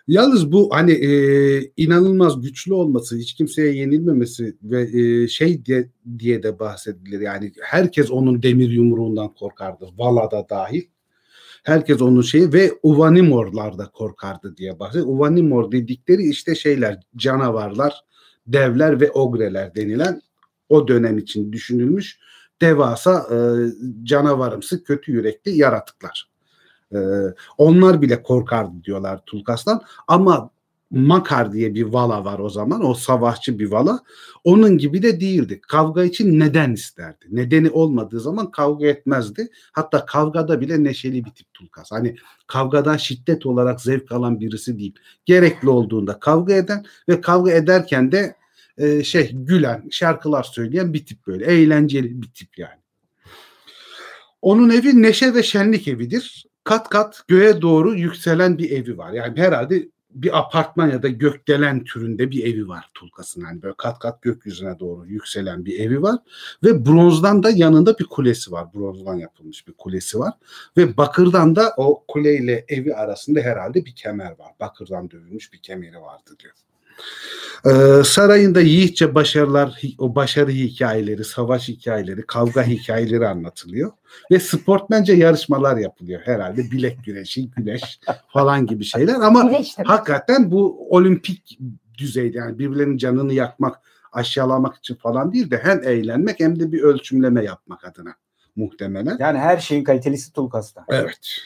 Yalnız bu hani e, inanılmaz güçlü olması, hiç kimseye yenilmemesi ve e, şey diye, diye de bahsedilir. Yani herkes onun demir yumruğundan korkardı. Vala'da dahil. Herkes onun şeyi ve Uvanimorlar da korkardı diye bahsediyor. Uvanimor dedikleri işte şeyler, canavarlar, devler ve ogreler denilen o dönem için düşünülmüş devasa e, canavarımsı kötü yürekli yaratıklar. E, onlar bile korkardı diyorlar Tulkas'tan ama Makar diye bir vala var o zaman. O savaşçı bir vala. Onun gibi de değildi. Kavga için neden isterdi. Nedeni olmadığı zaman kavga etmezdi. Hatta kavgada bile neşeli bir tip Tulkas. Hani kavgadan şiddet olarak zevk alan birisi değil. Gerekli olduğunda kavga eden ve kavga ederken de e, şey gülen, şarkılar söyleyen bir tip böyle. Eğlenceli bir tip yani. Onun evi neşe ve şenlik evidir. Kat kat göğe doğru yükselen bir evi var. Yani herhalde bir apartman ya da gökdelen türünde bir evi var Tulkas'ın. Yani böyle kat kat gökyüzüne doğru yükselen bir evi var. Ve bronzdan da yanında bir kulesi var. Bronzdan yapılmış bir kulesi var. Ve bakırdan da o kuleyle evi arasında herhalde bir kemer var. Bakırdan dövülmüş bir kemeri vardı diyor. Ee, sarayında yiğitçe başarılar, o başarı hikayeleri, savaş hikayeleri, kavga hikayeleri anlatılıyor. Ve sportmence yarışmalar yapılıyor herhalde. Bilek güreşi, güneş falan gibi şeyler. Ama işte. hakikaten bu olimpik düzeyde yani birbirlerinin canını yakmak, aşağılamak için falan değil de hem eğlenmek hem de bir ölçümleme yapmak adına muhtemelen. Yani her şeyin kalitelisi Tulkas'ta. Evet.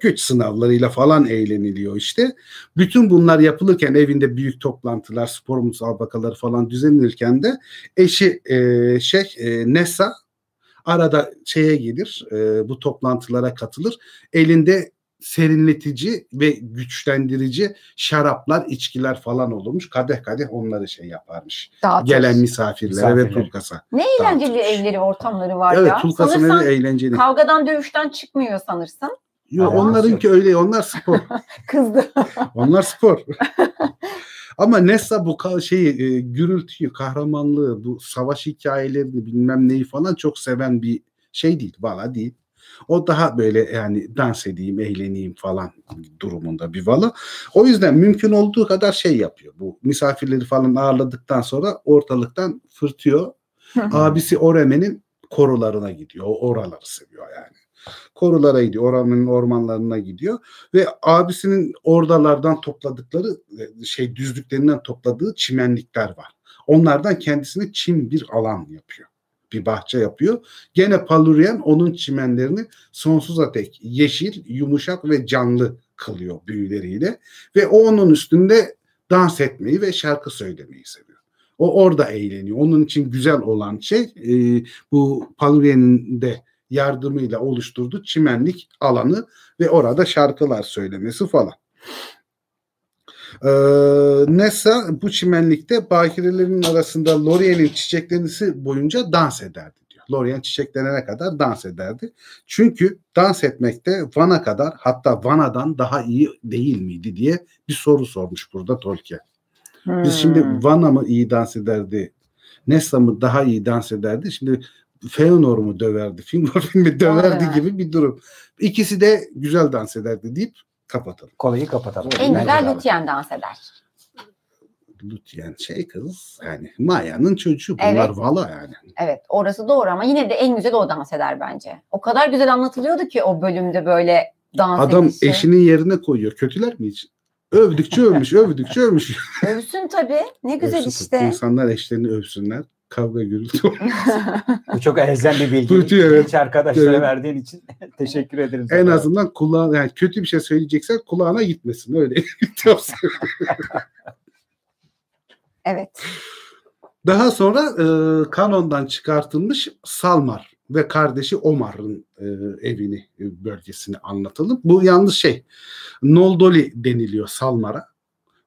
Güç sınavlarıyla falan eğleniliyor işte. Bütün bunlar yapılırken evinde büyük toplantılar, spor müsabakaları falan düzenlenirken de eşi e, şey e, Nessa arada şeye gelir, e, bu toplantılara katılır. Elinde serinletici ve güçlendirici şaraplar, içkiler falan olurmuş. Kadeh kadeh onları şey yaparmış. Dağıtır. Gelen misafirlere ve Misafirlere. Tulkas'a. Ne eğlenceli dağıtmış. evleri, ortamları var Evet ya. Tulkas'ın Sanırsam evi eğlenceli. kavgadan dövüşten çıkmıyor sanırsın. Yo, Ama- onlarınki öyle, onlar spor. Kızdı. Onlar spor. Ama Nessa bu şeyi e, gürültüyü, kahramanlığı, bu savaş hikayelerini bilmem neyi falan çok seven bir şey değil. Valla değil. O daha böyle yani dans edeyim, eğleneyim falan durumunda bir vala. O yüzden mümkün olduğu kadar şey yapıyor. Bu misafirleri falan ağırladıktan sonra ortalıktan fırtıyor. Abisi Oreme'nin korularına gidiyor. O oraları seviyor yani. Korulara gidiyor. Oreme'nin ormanlarına gidiyor. Ve abisinin ordalardan topladıkları e, şey düzlüklerinden topladığı çimenlikler var. Onlardan kendisine çim bir alan yapıyor. Bir bahçe yapıyor. Gene Palurian onun çimenlerini sonsuza tek yeşil, yumuşak ve canlı kılıyor büyüleriyle. Ve o onun üstünde dans etmeyi ve şarkı söylemeyi seviyor. O orada eğleniyor. Onun için güzel olan şey e, bu Paluriye'nin de yardımıyla oluşturduğu çimenlik alanı ve orada şarkılar söylemesi falan. Ee, Nessa bu çimenlikte bakirelerin arasında Lorien'in çiçeklenisi boyunca dans ederdi diyor. Lorien çiçeklenene kadar dans ederdi. Çünkü dans etmekte Van'a kadar hatta Vana'dan daha iyi değil miydi diye bir soru sormuş burada Tolkien. Hmm. Biz şimdi Van'a mı iyi dans ederdi? Nessa mı daha iyi dans ederdi? Şimdi Feanor mu döverdi? Fingolfin mi döverdi Aa, gibi bir durum. İkisi de güzel dans ederdi deyip kapatalım. Kolayı kapatalım. En güzel Lutyen dans eder. Lutyen şey kız yani Maya'nın çocuğu bunlar evet. Vala yani. Evet orası doğru ama yine de en güzel o dans eder bence. O kadar güzel anlatılıyordu ki o bölümde böyle dans Adam edişi. eşinin yerine koyuyor. Kötüler mi hiç? Övdükçe övmüş, övdükçe övmüş. Övsün tabii. Ne güzel Övsün, işte. İnsanlar eşlerini övsünler. Kavga gürültü Bu çok elzem bir bilgi. Kötü, evet. Hiç arkadaşlara evet. verdiğin için teşekkür ederim. En sana. azından kulağına yani kötü bir şey söyleyeceksen kulağına gitmesin. Öyle Evet. Daha sonra e, kanondan çıkartılmış Salmar ve kardeşi Omar'ın e, evini e, bölgesini anlatalım. Bu yalnız şey Noldoli deniliyor Salmar'a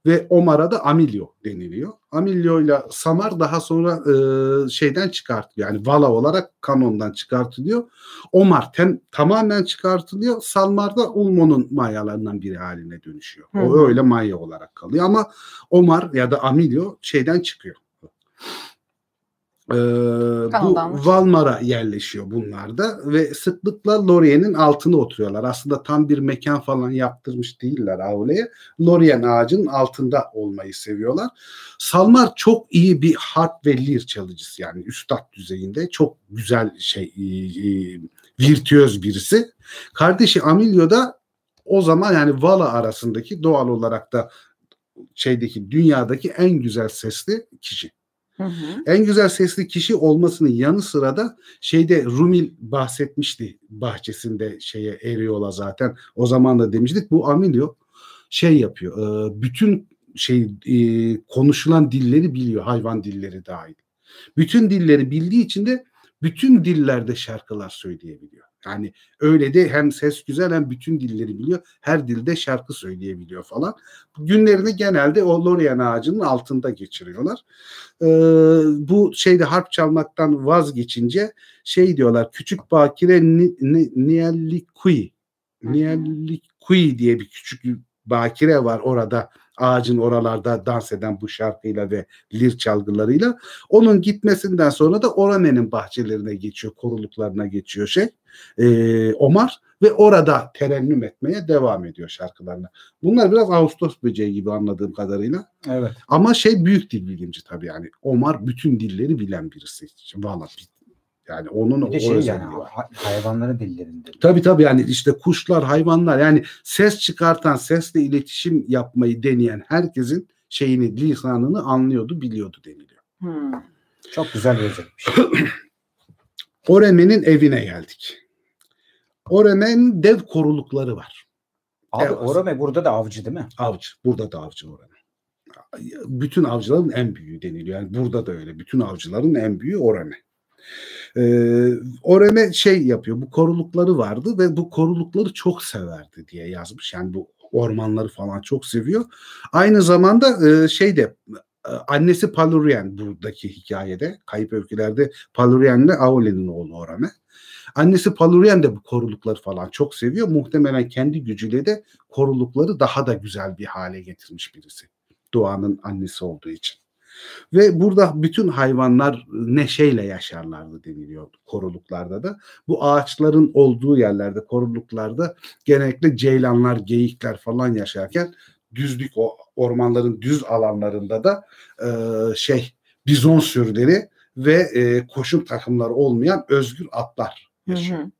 ve Omar'a da Amilio deniliyor. Amilio ile Samar daha sonra e, şeyden çıkartılıyor. Yani Vala olarak kanondan çıkartılıyor. Omar ten, tamamen çıkartılıyor. Salmar da Ulmo'nun mayalarından biri haline dönüşüyor. Hı. O öyle maya olarak kalıyor ama Omar ya da Amilio şeyden çıkıyor. Ee, bu Valmar'a yerleşiyor bunlar da ve sıklıkla Lorien'in altına oturuyorlar. Aslında tam bir mekan falan yaptırmış değiller Aule'ye. Lorien ağacının altında olmayı seviyorlar. Salmar çok iyi bir harp ve lir çalıcısı yani üstad düzeyinde. Çok güzel şey e, e, virtüöz birisi. Kardeşi Amilio da o zaman yani Vala arasındaki doğal olarak da şeydeki dünyadaki en güzel sesli kişi. Hı hı. En güzel sesli kişi olmasının yanı sıra da şeyde Rumil bahsetmişti bahçesinde şeye Eriola zaten. O zaman da demiştik bu Amilio şey yapıyor. E, bütün şey e, konuşulan dilleri biliyor hayvan dilleri dahil. Bütün dilleri bildiği için de bütün dillerde şarkılar söyleyebiliyor. Yani öyle de hem ses güzel hem bütün dilleri biliyor. Her dilde şarkı söyleyebiliyor falan. Günlerini genelde o Lorien ağacının altında geçiriyorlar. Ee, bu şeyde harp çalmaktan vazgeçince şey diyorlar küçük bakire Niellikui Niellikui diye bir küçük bakire var orada ağacın oralarda dans eden bu şarkıyla ve lir çalgılarıyla. Onun gitmesinden sonra da Orane'nin bahçelerine geçiyor, koruluklarına geçiyor şey e, Omar ve orada terennüm etmeye devam ediyor şarkılarına. Bunlar biraz Ağustos böceği gibi anladığım kadarıyla. Evet. Ama şey büyük dil bilimci tabii yani. Omar bütün dilleri bilen birisi. Valla yani onun bir de şey yani var. hayvanların dillerinde. Tabii tabii yani işte kuşlar, hayvanlar yani ses çıkartan, sesle iletişim yapmayı deneyen herkesin şeyini, lisanını anlıyordu, biliyordu deniliyor. Hmm. Çok güzel özetmiş. Oreme'nin evine geldik. Oreme'nin dev korulukları var. Abi Oreme burada da avcı değil mi? Avcı. Burada da avcı Oreme. Bütün avcıların en büyüğü deniliyor. Yani burada da öyle. Bütün avcıların en büyüğü Oreme. Ee, Oreme şey yapıyor. Bu korulukları vardı ve bu korulukları çok severdi diye yazmış. Yani bu ormanları falan çok seviyor. Aynı zamanda e, şey de e, annesi Palurian buradaki hikayede kayıp öykülerde Palurian ile Aole'nin oğlu Orame. Annesi Palurian de bu korulukları falan çok seviyor. Muhtemelen kendi gücüyle de korulukları daha da güzel bir hale getirmiş birisi. Doğanın annesi olduğu için. Ve burada bütün hayvanlar neşeyle yaşarlardı deniliyor koruluklarda da. Bu ağaçların olduğu yerlerde, koruluklarda genellikle ceylanlar, geyikler falan yaşarken düzlük o ormanların düz alanlarında da e, şey bizon sürüleri ve e, koşum takımları olmayan özgür atlar yaşıyor. Hı hı.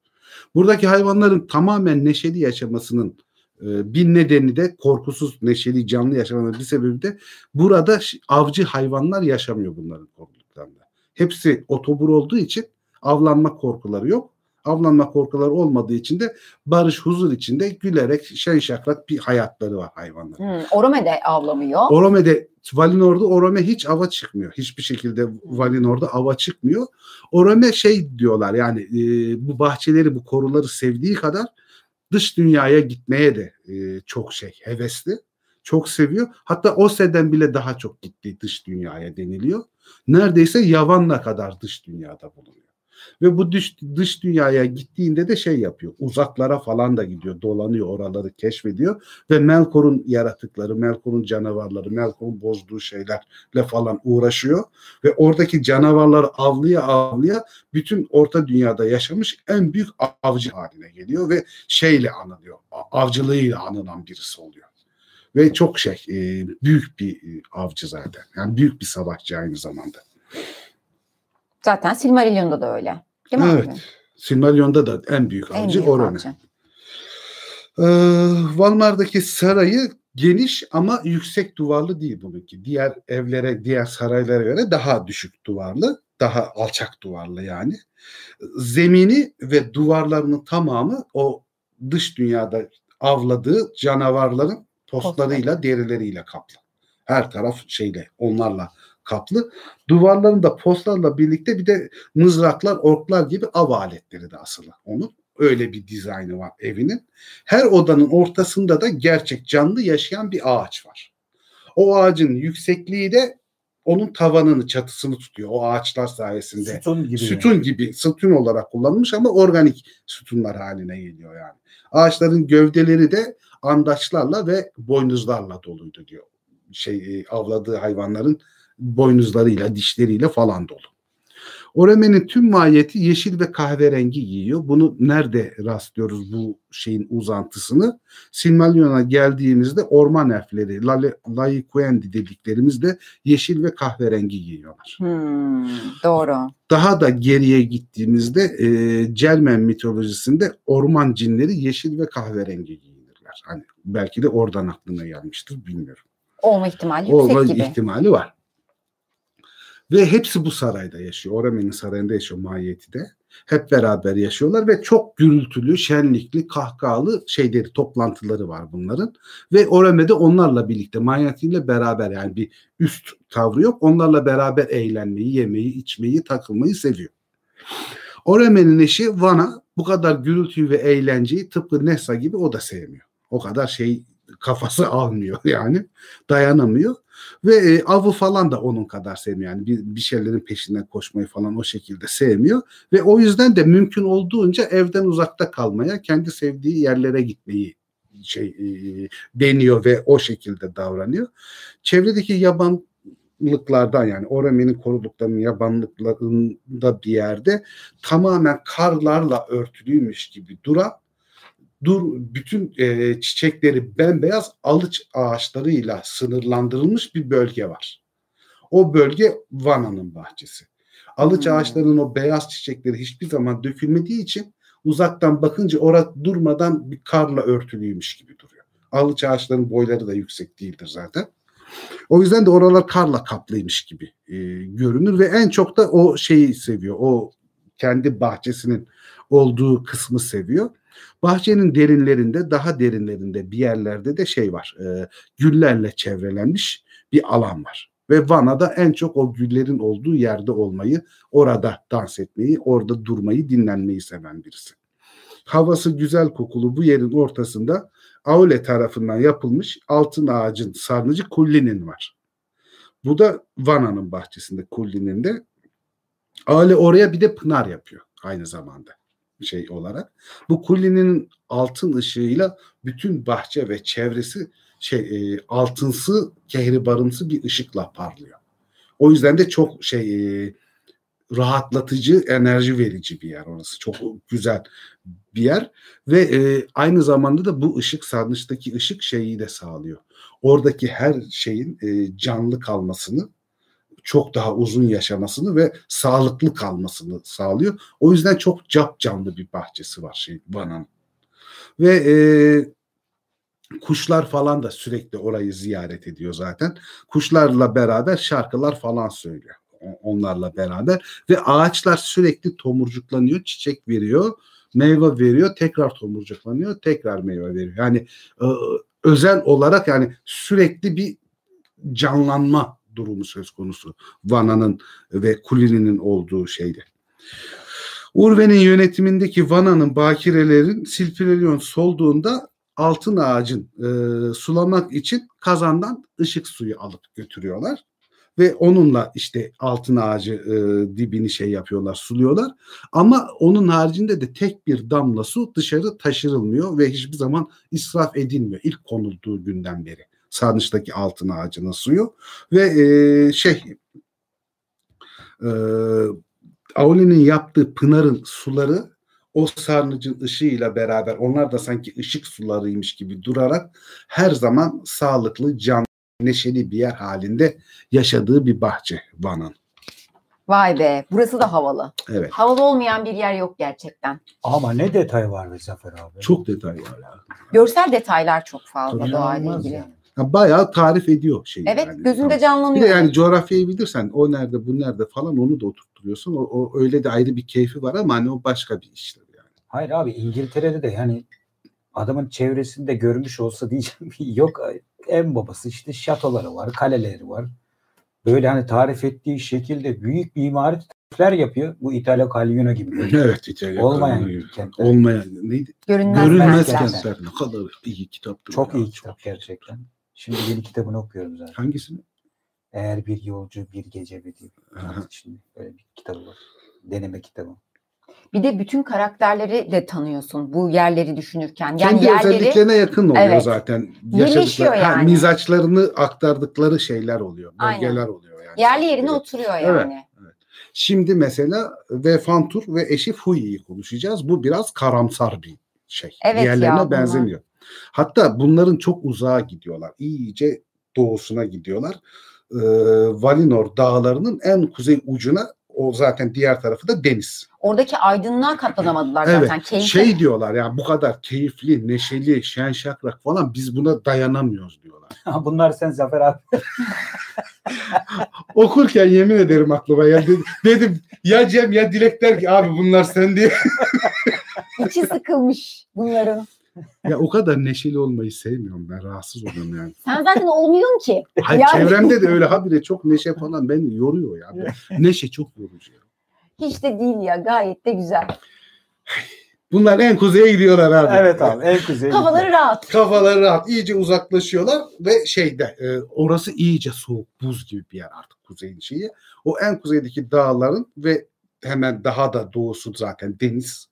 Buradaki hayvanların tamamen neşeli yaşamasının bir nedeni de korkusuz, neşeli, canlı yaşamanın bir sebebi de burada avcı hayvanlar yaşamıyor bunların korkuluklarında. Hepsi otobur olduğu için avlanma korkuları yok. Avlanma korkuları olmadığı için de barış huzur içinde gülerek şen şakrak bir hayatları var hayvanlar. Hmm, Orome de avlamıyor. Orome'de Valinor'da Orome hiç ava çıkmıyor. Hiçbir şekilde Valinor'da ava çıkmıyor. Orome şey diyorlar yani e, bu bahçeleri bu koruları sevdiği kadar dış dünyaya gitmeye de e, çok şey hevesli. Çok seviyor. Hatta o seden bile daha çok gitti dış dünyaya deniliyor. Neredeyse Yavan'la kadar dış dünyada bulunuyor. Ve bu dış, dış dünyaya gittiğinde de şey yapıyor. Uzaklara falan da gidiyor. Dolanıyor oraları keşfediyor. Ve Melkor'un yaratıkları, Melkor'un canavarları, Melkor'un bozduğu şeylerle falan uğraşıyor. Ve oradaki canavarları avlıya avlıya bütün orta dünyada yaşamış en büyük avcı haline geliyor. Ve şeyle anılıyor. Avcılığıyla anılan birisi oluyor. Ve çok şey e, büyük bir e, avcı zaten. Yani büyük bir savaşçı aynı zamanda. Zaten Silmarillion'da da öyle. Değil mi evet. abi? Silmarillion'da da en büyük En avcı büyük avcı. Ee, Valmar'daki sarayı geniş ama yüksek duvarlı değil bununki. Diğer evlere, diğer saraylara göre daha düşük duvarlı, daha alçak duvarlı yani. Zemini ve duvarlarının tamamı o dış dünyada avladığı canavarların postlarıyla, derileriyle kaplı. Her taraf şeyle, onlarla kaplı. Duvarlarında postlarla birlikte bir de mızraklar, orklar gibi av aletleri de asılı onun. Öyle bir dizaynı var evinin. Her odanın ortasında da gerçek canlı yaşayan bir ağaç var. O ağacın yüksekliği de onun tavanını, çatısını tutuyor. O ağaçlar sayesinde. Sütun gibi. Sütun gibi, sütun olarak kullanılmış ama organik sütunlar haline geliyor yani. Ağaçların gövdeleri de andaçlarla ve boynuzlarla doluydu diyor. Şey e, avladığı hayvanların boynuzlarıyla, dişleriyle falan dolu. Oreme'nin tüm mahiyeti yeşil ve kahverengi giyiyor. Bunu nerede rastlıyoruz bu şeyin uzantısını? Silmarillion'a geldiğimizde orman elfleri, Laiquendi dediklerimizde yeşil ve kahverengi giyiyorlar. Hmm, doğru. Daha da geriye gittiğimizde e, Celmen mitolojisinde orman cinleri yeşil ve kahverengi giyinirler. Hani belki de oradan aklına gelmiştir bilmiyorum. Olma ihtimali yüksek Olma gibi. ihtimali var. Ve hepsi bu sarayda yaşıyor. Oreme'nin sarayında yaşıyor mahiyeti de. Hep beraber yaşıyorlar ve çok gürültülü, şenlikli, kahkahalı şeyleri, toplantıları var bunların. Ve Oreme de onlarla birlikte, mahiyetiyle beraber yani bir üst tavrı yok. Onlarla beraber eğlenmeyi, yemeyi, içmeyi, takılmayı seviyor. Oreme'nin eşi Van'a bu kadar gürültüyü ve eğlenceyi tıpkı Nessa gibi o da sevmiyor. O kadar şey kafası almıyor yani dayanamıyor ve e, avı falan da onun kadar sevmiyor yani bir, bir şeylerin peşinden koşmayı falan o şekilde sevmiyor ve o yüzden de mümkün olduğunca evden uzakta kalmaya kendi sevdiği yerlere gitmeyi şey e, deniyor ve o şekilde davranıyor. Çevredeki yaban yabanlıklardan yani Oreme'nin koruduklarının yabanlıklarında bir yerde tamamen karlarla örtülüymüş gibi duran dur bütün e, çiçekleri bembeyaz alıç ağaçlarıyla sınırlandırılmış bir bölge var. O bölge Vana'nın bahçesi. Alıç Hmm. ağaçlarının o beyaz çiçekleri hiçbir zaman dökülmediği için uzaktan bakınca orada durmadan bir karla örtülüymüş gibi duruyor. Alıç ağaçlarının boyları da yüksek değildir zaten. O yüzden de oralar karla kaplıymış gibi e, görünür ve en çok da o şeyi seviyor. O kendi bahçesinin olduğu kısmı seviyor. Bahçenin derinlerinde, daha derinlerinde bir yerlerde de şey var. E, güllerle çevrelenmiş bir alan var. Ve Vana'da en çok o güllerin olduğu yerde olmayı, orada dans etmeyi, orada durmayı, dinlenmeyi seven birisi. Havası güzel kokulu bu yerin ortasında Aule tarafından yapılmış altın ağacın sarnıcı Kulli'nin var. Bu da Vana'nın bahçesinde Kulli'nin de. Aule oraya bir de pınar yapıyor aynı zamanda şey olarak. Bu Kulli'nin altın ışığıyla bütün bahçe ve çevresi şey e, altınsı, kehribarımsı bir ışıkla parlıyor. O yüzden de çok şey e, rahatlatıcı, enerji verici bir yer orası. Çok güzel bir yer ve e, aynı zamanda da bu ışık sarnıçtaki ışık şeyi de sağlıyor. Oradaki her şeyin e, canlı kalmasını, çok daha uzun yaşamasını ve sağlıklı kalmasını sağlıyor. O yüzden çok cap canlı bir bahçesi var şey Van'ın. Ve e, kuşlar falan da sürekli orayı ziyaret ediyor zaten. Kuşlarla beraber şarkılar falan söylüyor. onlarla beraber ve ağaçlar sürekli tomurcuklanıyor, çiçek veriyor, meyve veriyor, tekrar tomurcuklanıyor, tekrar meyve veriyor. Yani e, özel olarak yani sürekli bir canlanma durumu söz konusu Vana'nın ve Kulini'nin olduğu şeyde. Urve'nin yönetimindeki Vana'nın bakirelerin Silpirelion solduğunda altın ağacın e, sulamak için kazandan ışık suyu alıp götürüyorlar ve onunla işte altın ağacı e, dibini şey yapıyorlar, suluyorlar. Ama onun haricinde de tek bir damla su dışarı taşırılmıyor ve hiçbir zaman israf edilmiyor ilk konulduğu günden beri. Sarnıç'taki altın ağacının suyu ve e, şey e, Auli'nin yaptığı pınarın suları o sarnıcın ışığıyla beraber onlar da sanki ışık sularıymış gibi durarak her zaman sağlıklı, can, neşeli bir yer halinde yaşadığı bir bahçe Van'ın. Vay be burası da havalı. Evet. Havalı olmayan bir yer yok gerçekten. Ama ne detay var be Zafer abi. Çok detay var ya. Görsel detaylar çok fazla Tabii. doğayla ilgili. yani. Ya bayağı tarif ediyor şeyi. Evet yani. gözünde Tamam. Bir canlanıyor. de yani coğrafyayı bilirsen o nerede bu nerede falan onu da oturtturuyorsun. O, o öyle de ayrı bir keyfi var ama hani o başka bir iştir yani. Hayır abi İngiltere'de de yani adamın çevresinde görmüş olsa diyeceğim yok en babası işte şatoları var, kaleleri var. Böyle hani tarif ettiği şekilde büyük mimari tarifler yapıyor. Bu İtalya Calvino gibi. Evet İtalya. Olmayan Olmayan. kentler. Olmayan neydi? Görünmez, Görünmez kentler. kentler. Ne kadar iyi kitaptır. Çok ya. iyi kitap gerçekten. Şimdi yeni kitabını okuyorum zaten. Hangisini? Eğer bir yolcu bir gece mi diye. Şimdi böyle bir kitabı var. Deneme kitabı. Bir de bütün karakterleri de tanıyorsun bu yerleri düşünürken. Yani Kendi yerleri özelliklerine yakın oluyor Evet. zaten. Yaşadıkları- ha, yani. mizaçlarını aktardıkları şeyler oluyor. Aynen. Bölgeler oluyor yani. yerli yerine Evet. oturuyor Evet. yani. Şimdi mesela Vefantur ve eşi Fuyi'yi konuşacağız. Bu biraz karamsar bir şey. Evet Diğerlerine ya, benzemiyor. Hatta bunların çok uzağa gidiyorlar. İyice doğusuna gidiyorlar. Ee, Valinor dağlarının en kuzey ucuna o zaten diğer tarafı da deniz. Oradaki aydınlığa katlanamadılar Evet, zaten. Keyifli. Şey diyorlar ya bu kadar keyifli, neşeli, şen şakrak falan biz buna dayanamıyoruz diyorlar. Bunlar sen Zafer abi. Okurken yemin ederim aklıma geldi. Dedim ya Cem ya Dilek der ki abi bunlar sen diye. İçi sıkılmış bunların. Ya o kadar neşeli olmayı sevmiyorum ben. Rahatsız oluyorum yani. Sen zaten olmuyorsun ki. Hayır Yani- çevremde de öyle habire çok neşe falan beni yoruyor ya. Neşe çok yorucu. ya. Hiç de değil ya gayet de güzel. Bunlar en kuzeye gidiyorlar abi. evet abi en kuzey. Havaları rahat. Kafaları rahat. iyice uzaklaşıyorlar ve şeyde e, orası iyice soğuk buz gibi bir yer artık kuzeyin şeyi. O en kuzeydeki dağların ve hemen daha da doğusu zaten deniz.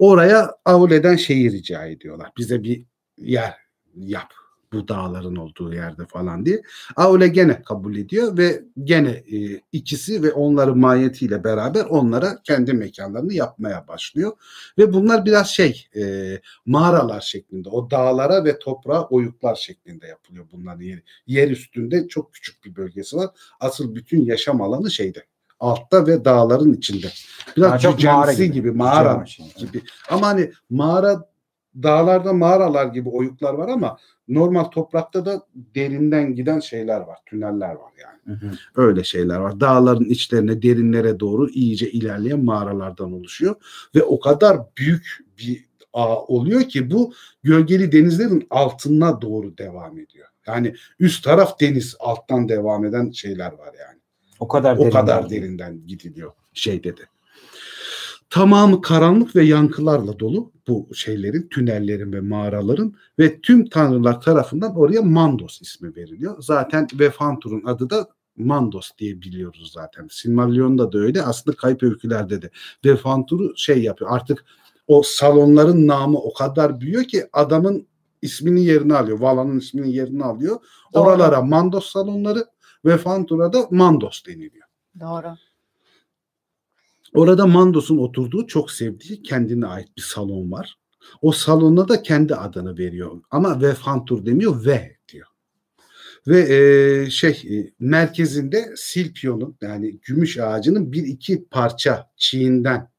Oraya Aule'den şeyi rica ediyorlar. Bize bir yer yap bu dağların olduğu yerde falan diye. Aule gene kabul ediyor ve gene e, ikisi ve onların mahiyetiyle beraber onlara kendi mekanlarını yapmaya başlıyor. Ve bunlar biraz şey e, mağaralar şeklinde o dağlara ve toprağa oyuklar şeklinde yapılıyor bunların yeri. Yer üstünde çok küçük bir bölgesi var. Asıl bütün yaşam alanı şeyde altta ve dağların içinde. Biraz mağara cücemsi gibi, mağara Cüce şey. gibi. Ama hani mağara dağlarda mağaralar gibi oyuklar var ama normal toprakta da derinden giden şeyler var. Tüneller var yani. Hı hı. Öyle şeyler var. Dağların içlerine, derinlere doğru iyice ilerleyen mağaralardan oluşuyor ve o kadar büyük bir ağ oluyor ki bu gölgeli denizlerin altına doğru devam ediyor. Yani üst taraf deniz, alttan devam eden şeyler var yani. O kadar O derin kadar derinden gidiliyor şey dedi. Tamamı karanlık ve yankılarla dolu bu şeylerin, tünellerin ve mağaraların ve tüm tanrılar tarafından oraya Mandos ismi veriliyor. Zaten Vefantur'un adı da Mandos diye biliyoruz zaten. Silmarillion'da da öyle. Aslında kayıp öykülerde de. Vefantur'u şey yapıyor. Artık o salonların namı o kadar büyüyor ki adamın ismini yerine alıyor. Valan'ın ismini yerine alıyor. Oralara Mandos salonları Vefantur'a da Mandos deniliyor. Doğru. Orada Mandos'un oturduğu çok sevdiği kendine ait bir salon var. O salona da kendi adını veriyor. Ama Vefantur demiyor ve diyor. Ve e, şey e, merkezinde Silpion'un yani gümüş ağacının bir iki parça çiğinden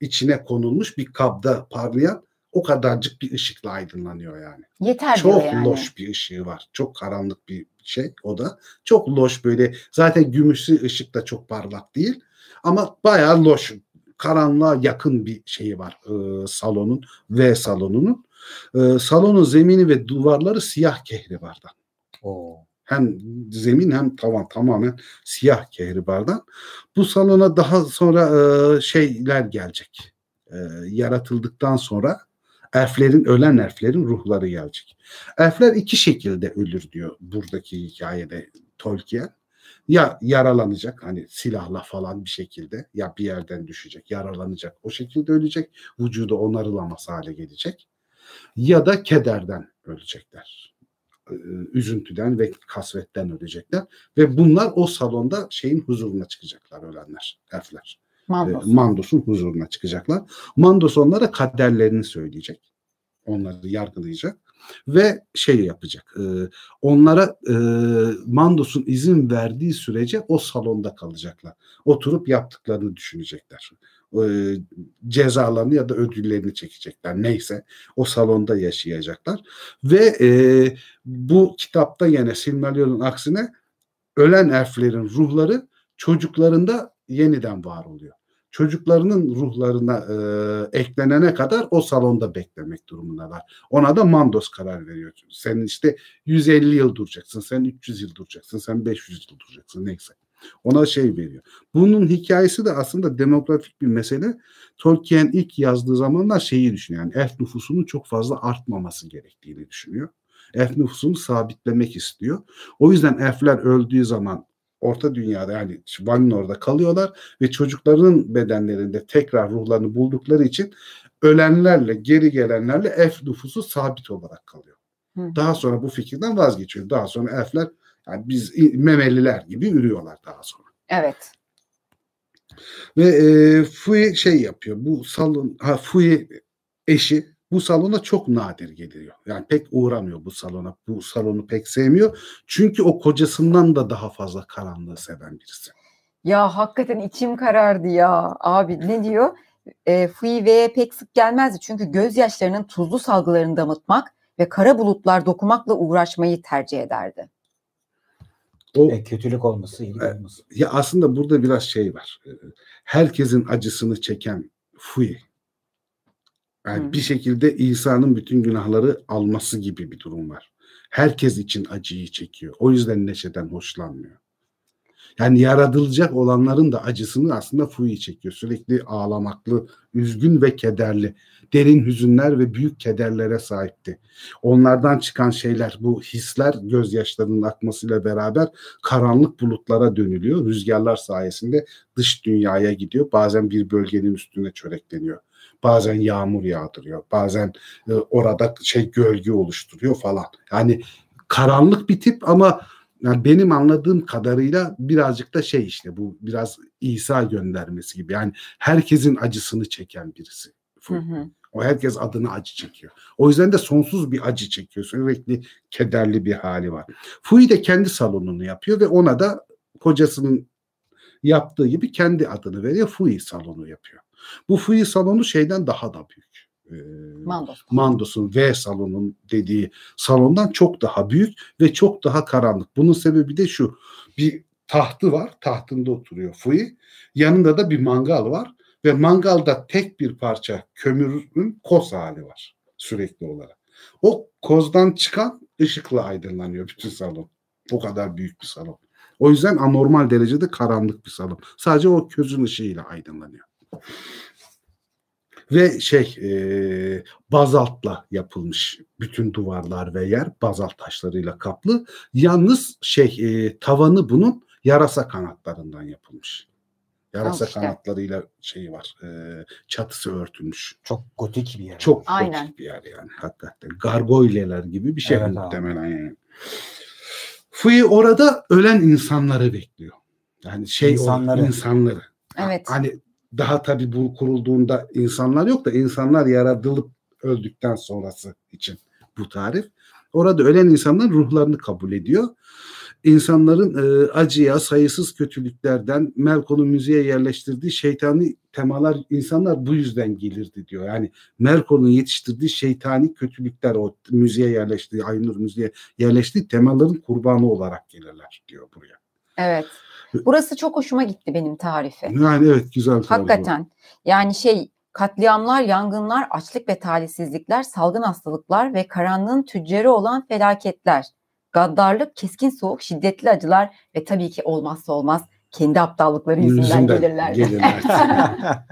içine konulmuş bir kabda parlayan O kadarcık bir ışıkla aydınlanıyor yani. Yeter Çok yani. loş bir ışığı var. Çok karanlık bir şey o da. Çok loş böyle zaten gümüşlü ışık da çok parlak değil. Ama bayağı loş karanlığa yakın bir şeyi var e, salonun V salonunun. E, salonun zemini ve duvarları siyah kehribardan. Oo. Hem zemin hem tavan tamamen siyah kehribardan. Bu salona daha sonra e, şeyler gelecek. E, yaratıldıktan sonra elflerin, ölen elflerin ruhları gelecek. Elfler iki şekilde ölür diyor buradaki hikayede Tolkien. Ya yaralanacak hani silahla falan bir şekilde ya bir yerden düşecek yaralanacak o şekilde ölecek vücudu onarılamaz hale gelecek ya da kederden ölecekler Ee, üzüntüden ve kasvetten ölecekler ve bunlar o salonda şeyin huzuruna çıkacaklar ölenler elfler Mandos. e, Mandos'un huzuruna çıkacaklar. Mandos onlara kaderlerini söyleyecek. Onları yargılayacak ve şey yapacak. e, onlara e, Mandos'un izin verdiği sürece o salonda kalacaklar. Oturup yaptıklarını düşünecekler. E, cezalarını ya da ödüllerini çekecekler. Neyse o salonda yaşayacaklar. Ve bu kitapta yine Silmarillion'un aksine ölen elflerin ruhları çocuklarında yeniden var oluyor. Çocuklarının ruhlarına e, eklenene kadar o salonda beklemek durumundalar. Ona da Mandos karar veriyor. Sen işte 150 yıl duracaksın, sen 300 yıl duracaksın, sen 500 yıl duracaksın neyse. Ona şey veriyor. Bunun hikayesi de aslında demografik bir mesele. Tolkien ilk yazdığı zamanlar şeyi düşünüyor. Yani elf nüfusunun çok fazla artmaması gerektiğini düşünüyor. Elf nüfusunu sabitlemek istiyor. O yüzden elfler öldüğü zaman Orta Dünya'da yani Valinor'da kalıyorlar ve çocukların bedenlerinde tekrar ruhlarını buldukları için ölenlerle geri gelenlerle elf nüfusu sabit olarak kalıyor. Hı. Daha sonra bu fikirden vazgeçiyor. Daha sonra elfler yani biz memeliler gibi ürüyorlar daha sonra. Evet. Ve e, Fui şey yapıyor. Bu salon ha Fui eşi bu salona çok nadir geliyor. Yani pek uğramıyor bu salona. Bu salonu pek sevmiyor. Çünkü o kocasından da daha fazla karanlığı seven birisi. Ya hakikaten içim karardı ya. Abi ne diyor? E, Fuive'ye pek sık gelmezdi. Çünkü gözyaşlarının tuzlu salgılarını damıtmak ve kara bulutlar dokumakla uğraşmayı tercih ederdi. O E, kötülük olması, iyilik Evet. olması. ya aslında burada biraz şey var. Ee, Herkesin acısını çeken Fui. Yani Hı. bir şekilde İsa'nın bütün günahları alması gibi bir durum var. Herkes için acıyı çekiyor. O yüzden neşeden hoşlanmıyor. Yani yaratılacak olanların da acısını aslında Fui çekiyor. Sürekli ağlamaklı, üzgün ve kederli. Derin hüzünler ve büyük kederlere sahipti. Onlardan çıkan şeyler, bu hisler gözyaşlarının akmasıyla beraber karanlık bulutlara dönülüyor. Rüzgarlar sayesinde dış dünyaya gidiyor. Bazen bir bölgenin üstüne çörekleniyor. Bazen yağmur yağdırıyor. Bazen e, orada şey gölge oluşturuyor falan. Yani karanlık bir tip ama yani benim anladığım kadarıyla birazcık da şey işte bu biraz İsa göndermesi gibi. Yani herkesin acısını çeken birisi. Hı hı. O herkes adına acı çekiyor. O yüzden de sonsuz bir acı çekiyor. Sürekli kederli bir hali var. Fui de kendi salonunu yapıyor ve ona da kocasının yaptığı gibi kendi adını veriyor. Fui salonu yapıyor. Bu Fui salonu şeyden daha da büyük. Ee, Mandos. Mandos'un V salonun dediği salondan çok daha büyük ve çok daha karanlık. Bunun sebebi de şu. Bir tahtı var. Tahtında oturuyor Fui. Yanında da bir mangal var ve mangalda tek bir parça kömürün koz hali var sürekli olarak. O kozdan çıkan ışıkla aydınlanıyor bütün salon. O kadar büyük bir salon. O yüzden anormal derecede karanlık bir salon. Sadece o közün ışığıyla aydınlanıyor. Ve şey e, bazaltla yapılmış bütün duvarlar ve yer bazalt taşlarıyla kaplı. Yalnız şey e, tavanı bunun yarasa kanatlarından yapılmış. Yarasa işte. kanatlarıyla şeyi var. e, çatısı örtülmüş. Çok gotik bir yer. Çok Aynen. gotik bir yer yani hakikaten. Gargoyleler gibi bir şey Evet abi. muhtemelen yani. Fui orada ölen insanları bekliyor. Yani şey İnsanları. o insanları. Evet. Hani daha tabii bu kurulduğunda insanlar yok da insanlar yaratılıp öldükten sonrası için bu tarif. Orada ölen insanların ruhlarını kabul ediyor. İnsanların e, acıya, sayısız kötülüklerden, Melkon'un müziğe yerleştirdiği şeytani temalar insanlar bu yüzden gelirdi diyor. Yani Melkor'un yetiştirdiği şeytani kötülükler o müziğe yerleştiği, Aynur müziğe yerleştiği temaların kurbanı olarak gelirler diyor buraya. Evet. Burası çok hoşuma gitti benim tarifi. Yani evet güzel tarif. Hakikaten. Yani şey katliamlar, yangınlar, açlık ve talihsizlikler, salgın hastalıklar ve karanlığın tüccarı olan felaketler. Gaddarlık, keskin soğuk, şiddetli acılar ve tabii ki olmazsa olmaz kendi aptallıkları yüzünden, Yüzünden gelirler. gelirler.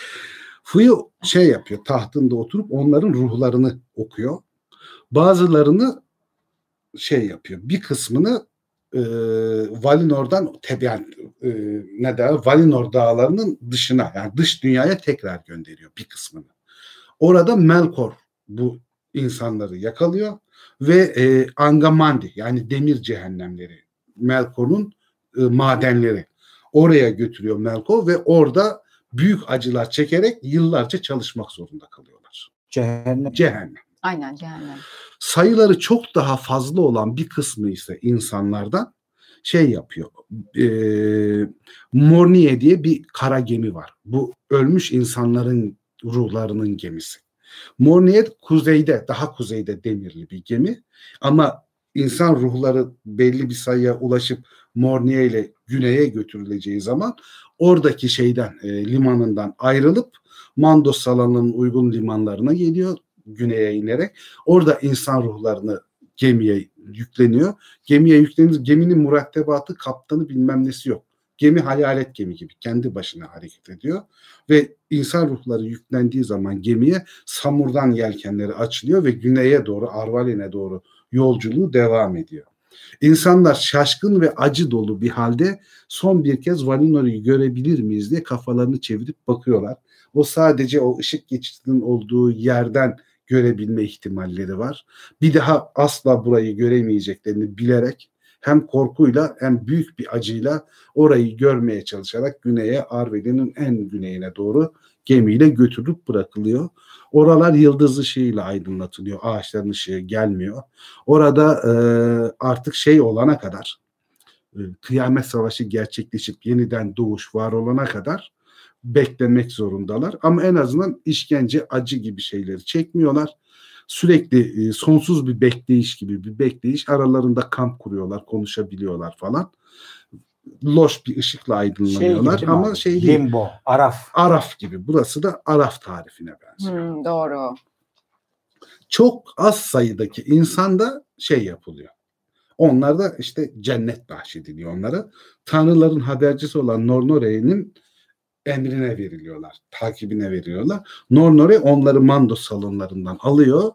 Fuyu şey yapıyor tahtında oturup onların ruhlarını okuyor. Bazılarını şey yapıyor. Bir kısmını e, Valinor'dan yani, e, ne der Valinor dağlarının dışına yani dış dünyaya tekrar gönderiyor bir kısmını. Orada Melkor bu insanları yakalıyor ve e, Angamandi yani demir cehennemleri Melkor'un e, madenleri oraya götürüyor Melkor ve orada büyük acılar çekerek yıllarca çalışmak zorunda kalıyorlar. Cehennem. Cehennem. Aynen cehennem. Sayıları çok daha fazla olan bir kısmı ise insanlardan şey yapıyor. E, Morniye diye bir kara gemi var. Bu ölmüş insanların ruhlarının gemisi. Morniye kuzeyde, daha kuzeyde demirli bir gemi. Ama insan ruhları belli bir sayıya ulaşıp Morniye ile güneye götürüleceği zaman oradaki şeyden e, limanından ayrılıp Mandos Salan'ın uygun limanlarına geliyor güneye inerek. Orada insan ruhlarını gemiye yükleniyor. Gemiye yüklenir. Geminin murattebatı, kaptanı bilmem nesi yok. Gemi hayalet gemi gibi kendi başına hareket ediyor ve insan ruhları yüklendiği zaman gemiye samurdan yelkenleri açılıyor ve güneye doğru Arvalin'e doğru yolculuğu devam ediyor. İnsanlar şaşkın ve acı dolu bir halde son bir kez Valinor'u görebilir miyiz diye kafalarını çevirip bakıyorlar. O sadece o ışık geçitinin olduğu yerden görebilme ihtimalleri var. Bir daha asla burayı göremeyeceklerini bilerek hem korkuyla hem büyük bir acıyla orayı görmeye çalışarak güneye Arveli'nin en güneyine doğru gemiyle götürüp bırakılıyor. Oralar yıldız ışığıyla aydınlatılıyor. Ağaçların ışığı gelmiyor. Orada e, artık şey olana kadar e, kıyamet savaşı gerçekleşip yeniden doğuş var olana kadar beklemek zorundalar. Ama en azından işkence, acı gibi şeyleri çekmiyorlar. Sürekli e, sonsuz bir bekleyiş gibi bir bekleyiş. Aralarında kamp kuruyorlar, konuşabiliyorlar falan. Loş bir ışıkla aydınlanıyorlar gibi değil mi ama abi? şey değil. Limbo, Araf. Araf gibi. Burası da Araf tarifine benziyor. Hmm, doğru. Çok az sayıdaki insanda şey yapılıyor. Onlar da işte cennet bahşediliyor onlara. Tanrıların habercisi olan Nornore'nin emrine veriliyorlar. Takibine veriliyorlar. Nornore onları mando salonlarından alıyor.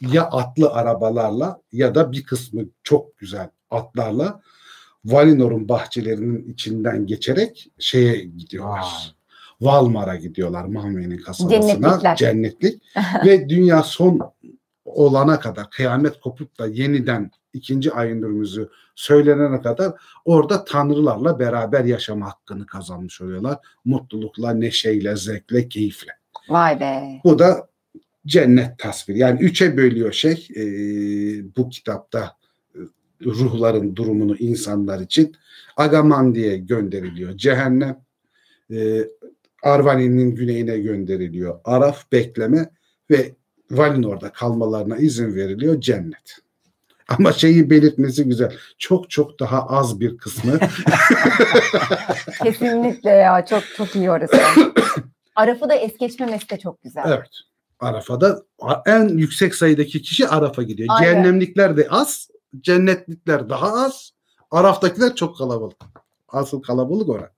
Ya atlı arabalarla ya da bir kısmı çok güzel atlarla Valinor'un bahçelerinin içinden geçerek şeye gidiyorlar. Valmar'a gidiyorlar Mahme'nin kasabasına. Cennetlik. Ve dünya son olana kadar kıyamet kopup da yeniden ikinci ayın dürümüzü söylenene kadar orada tanrılarla beraber yaşama hakkını kazanmış oluyorlar. Mutlulukla, neşeyle, zevkle, keyifle. Vay be. Bu da cennet tasviri. Yani üçe bölüyor şey e, bu kitapta e, ruhların durumunu insanlar için. Agaman diye gönderiliyor. Cehennem e, Arvani'nin güneyine gönderiliyor. Araf bekleme ve Valinor'da kalmalarına izin veriliyor. Cennet. Ama şeyi belirtmesi güzel. Çok çok daha az bir kısmı Kesinlikle ya çok çok iyi orası. Araf'ı da es geçmemesi de çok güzel. Evet. Arafa'da en yüksek sayıdaki kişi Araf'a gidiyor. Aynen. Cehennemlikler de az, cennetlikler daha az, Araf'takiler çok kalabalık. Asıl kalabalık orada.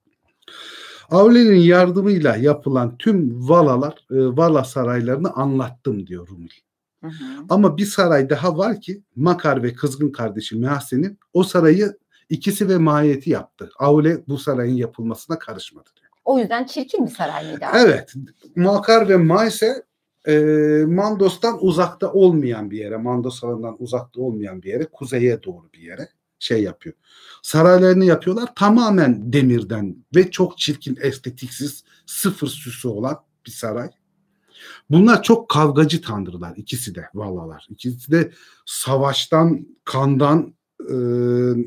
Avli'nin yardımıyla yapılan tüm valalar, e, vala saraylarını anlattım diyor Rumil. Hı hı. Ama bir saray daha var ki Makar ve kızgın kardeşi Mehasen'in o sarayı ikisi ve mahiyeti yaptı. Avle bu sarayın yapılmasına karışmadı diyor. O yüzden çirkin bir saray mıydı abi? Evet. Makar ve Maise e, Mandos'tan uzakta olmayan bir yere, Mandos alanından uzakta olmayan bir yere, kuzeye doğru bir yere şey yapıyor. Saraylarını yapıyorlar tamamen demirden ve çok çirkin, estetiksiz, sıfır süsü olan bir saray. Bunlar çok kavgacı tanrılar ikisi de vallalar. İkisi de savaştan, kandan e,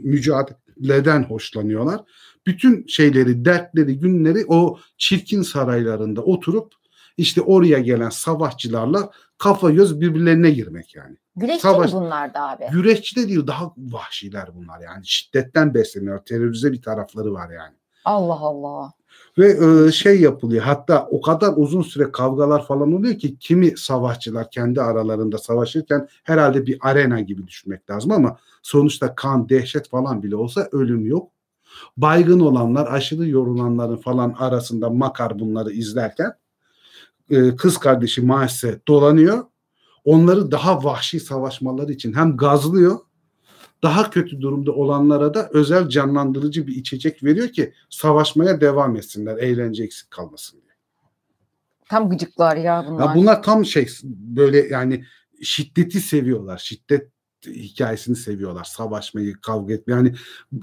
mücadeleden hoşlanıyorlar. Bütün şeyleri, dertleri, günleri o çirkin saraylarında oturup işte oraya gelen savaşçılarla kafa göz birbirlerine girmek yani. Güreşçi Savaş- mi bunlar da abi? Güreşçi de değil daha vahşiler bunlar yani. Şiddetten besleniyor. Terörize bir tarafları var yani. Allah Allah. Ve e, şey yapılıyor hatta o kadar uzun süre kavgalar falan oluyor ki kimi savaşçılar kendi aralarında savaşırken herhalde bir arena gibi düşünmek lazım ama sonuçta kan, dehşet falan bile olsa ölüm yok. Baygın olanlar, aşırı yorulanların falan arasında Makar bunları izlerken e, kız kardeşi Maese dolanıyor. Onları daha vahşi savaşmaları için hem gazlıyor daha kötü durumda olanlara da özel canlandırıcı bir içecek veriyor ki savaşmaya devam etsinler. Eğlence eksik kalmasın diye. Tam gıcıklar ya bunlar. Ya bunlar tam şey böyle yani şiddeti seviyorlar. Şiddet hikayesini seviyorlar. Savaşmayı, kavga etmeyi. Yani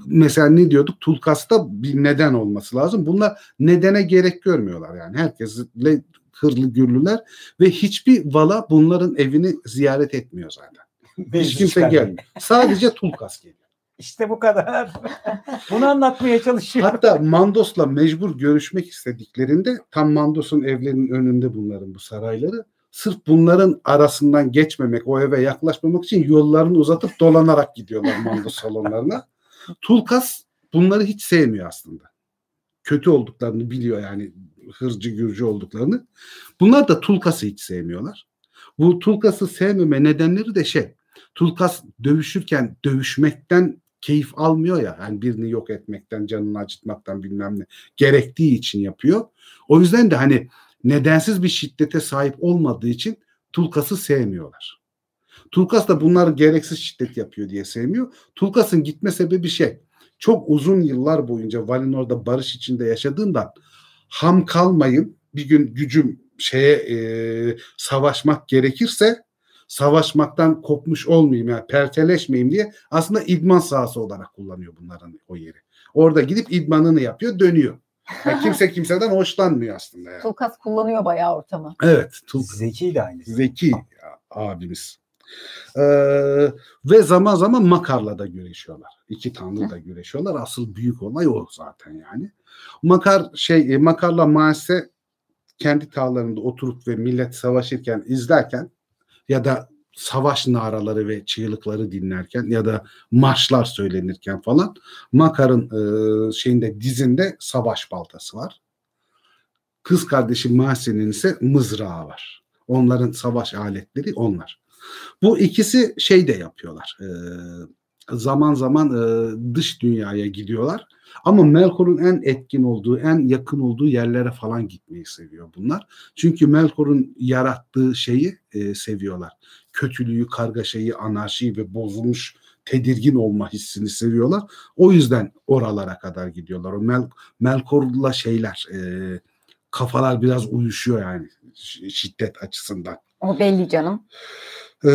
mesela ne diyorduk? Tulkas'ta bir neden olması lazım. Bunlar nedene gerek görmüyorlar yani. Herkesle hırlı gürlüler ve hiçbir vala bunların evini ziyaret etmiyor zaten. Hiç kimse gelmiyor. Sadece Tulkas geliyor. İşte bu kadar. Bunu anlatmaya çalışıyor. Hatta Mandos'la mecbur görüşmek istediklerinde tam Mandos'un evlerinin önünde bunların bu sarayları. Sırf bunların arasından geçmemek, o eve yaklaşmamak için yollarını uzatıp dolanarak gidiyorlar Mandos salonlarına. Tulkas bunları hiç sevmiyor aslında. Kötü olduklarını biliyor yani hırcı gürcü olduklarını. Bunlar da Tulkas'ı hiç sevmiyorlar. Bu Tulkas'ı sevmeme nedenleri de şey. Tulkas dövüşürken dövüşmekten keyif almıyor ya. Yani birini yok etmekten, canını acıtmaktan bilmem ne gerektiği için yapıyor. O yüzden de hani nedensiz bir şiddete sahip olmadığı için Tulkas'ı sevmiyorlar. Tulkas da bunlar gereksiz şiddet yapıyor diye sevmiyor. Tulkas'ın gitme sebebi şey. Çok uzun yıllar boyunca Valinor'da barış içinde yaşadığından ham kalmayın bir gün gücüm şeye e, savaşmak gerekirse savaşmaktan kopmuş olmayayım yani perteleşmeyeyim diye aslında idman sahası olarak kullanıyor bunların o yeri. Orada gidip idmanını yapıyor dönüyor. Yani kimse kimseden hoşlanmıyor aslında yani. Tulkas kullanıyor bayağı ortamı. Evet. Tul Zeki de aynı. Zeki ya, abimiz. Ee, ve zaman zaman Makar'la da güreşiyorlar. İki tanrı da güreşiyorlar. Asıl büyük olay o zaten yani. Makar şey Makar'la Maase kendi tağlarında oturup ve millet savaşırken izlerken ya da savaş naraları ve çığlıkları dinlerken ya da marşlar söylenirken falan Makar'ın e, şeyinde dizinde savaş baltası var. Kız kardeşi Mase'nin ise mızrağı var. Onların savaş aletleri onlar. Bu ikisi şey de yapıyorlar. E, zaman zaman e, dış dünyaya gidiyorlar. Ama Melkor'un en etkin olduğu, en yakın olduğu yerlere falan gitmeyi seviyor bunlar. Çünkü Melkor'un yarattığı şeyi e, seviyorlar. Kötülüğü, kargaşayı, anarşiyi ve bozulmuş tedirgin olma hissini seviyorlar. O yüzden oralara kadar gidiyorlar. O Mel, Melkor'la şeyler, e, kafalar biraz uyuşuyor yani şiddet açısından. O belli canım. Ee,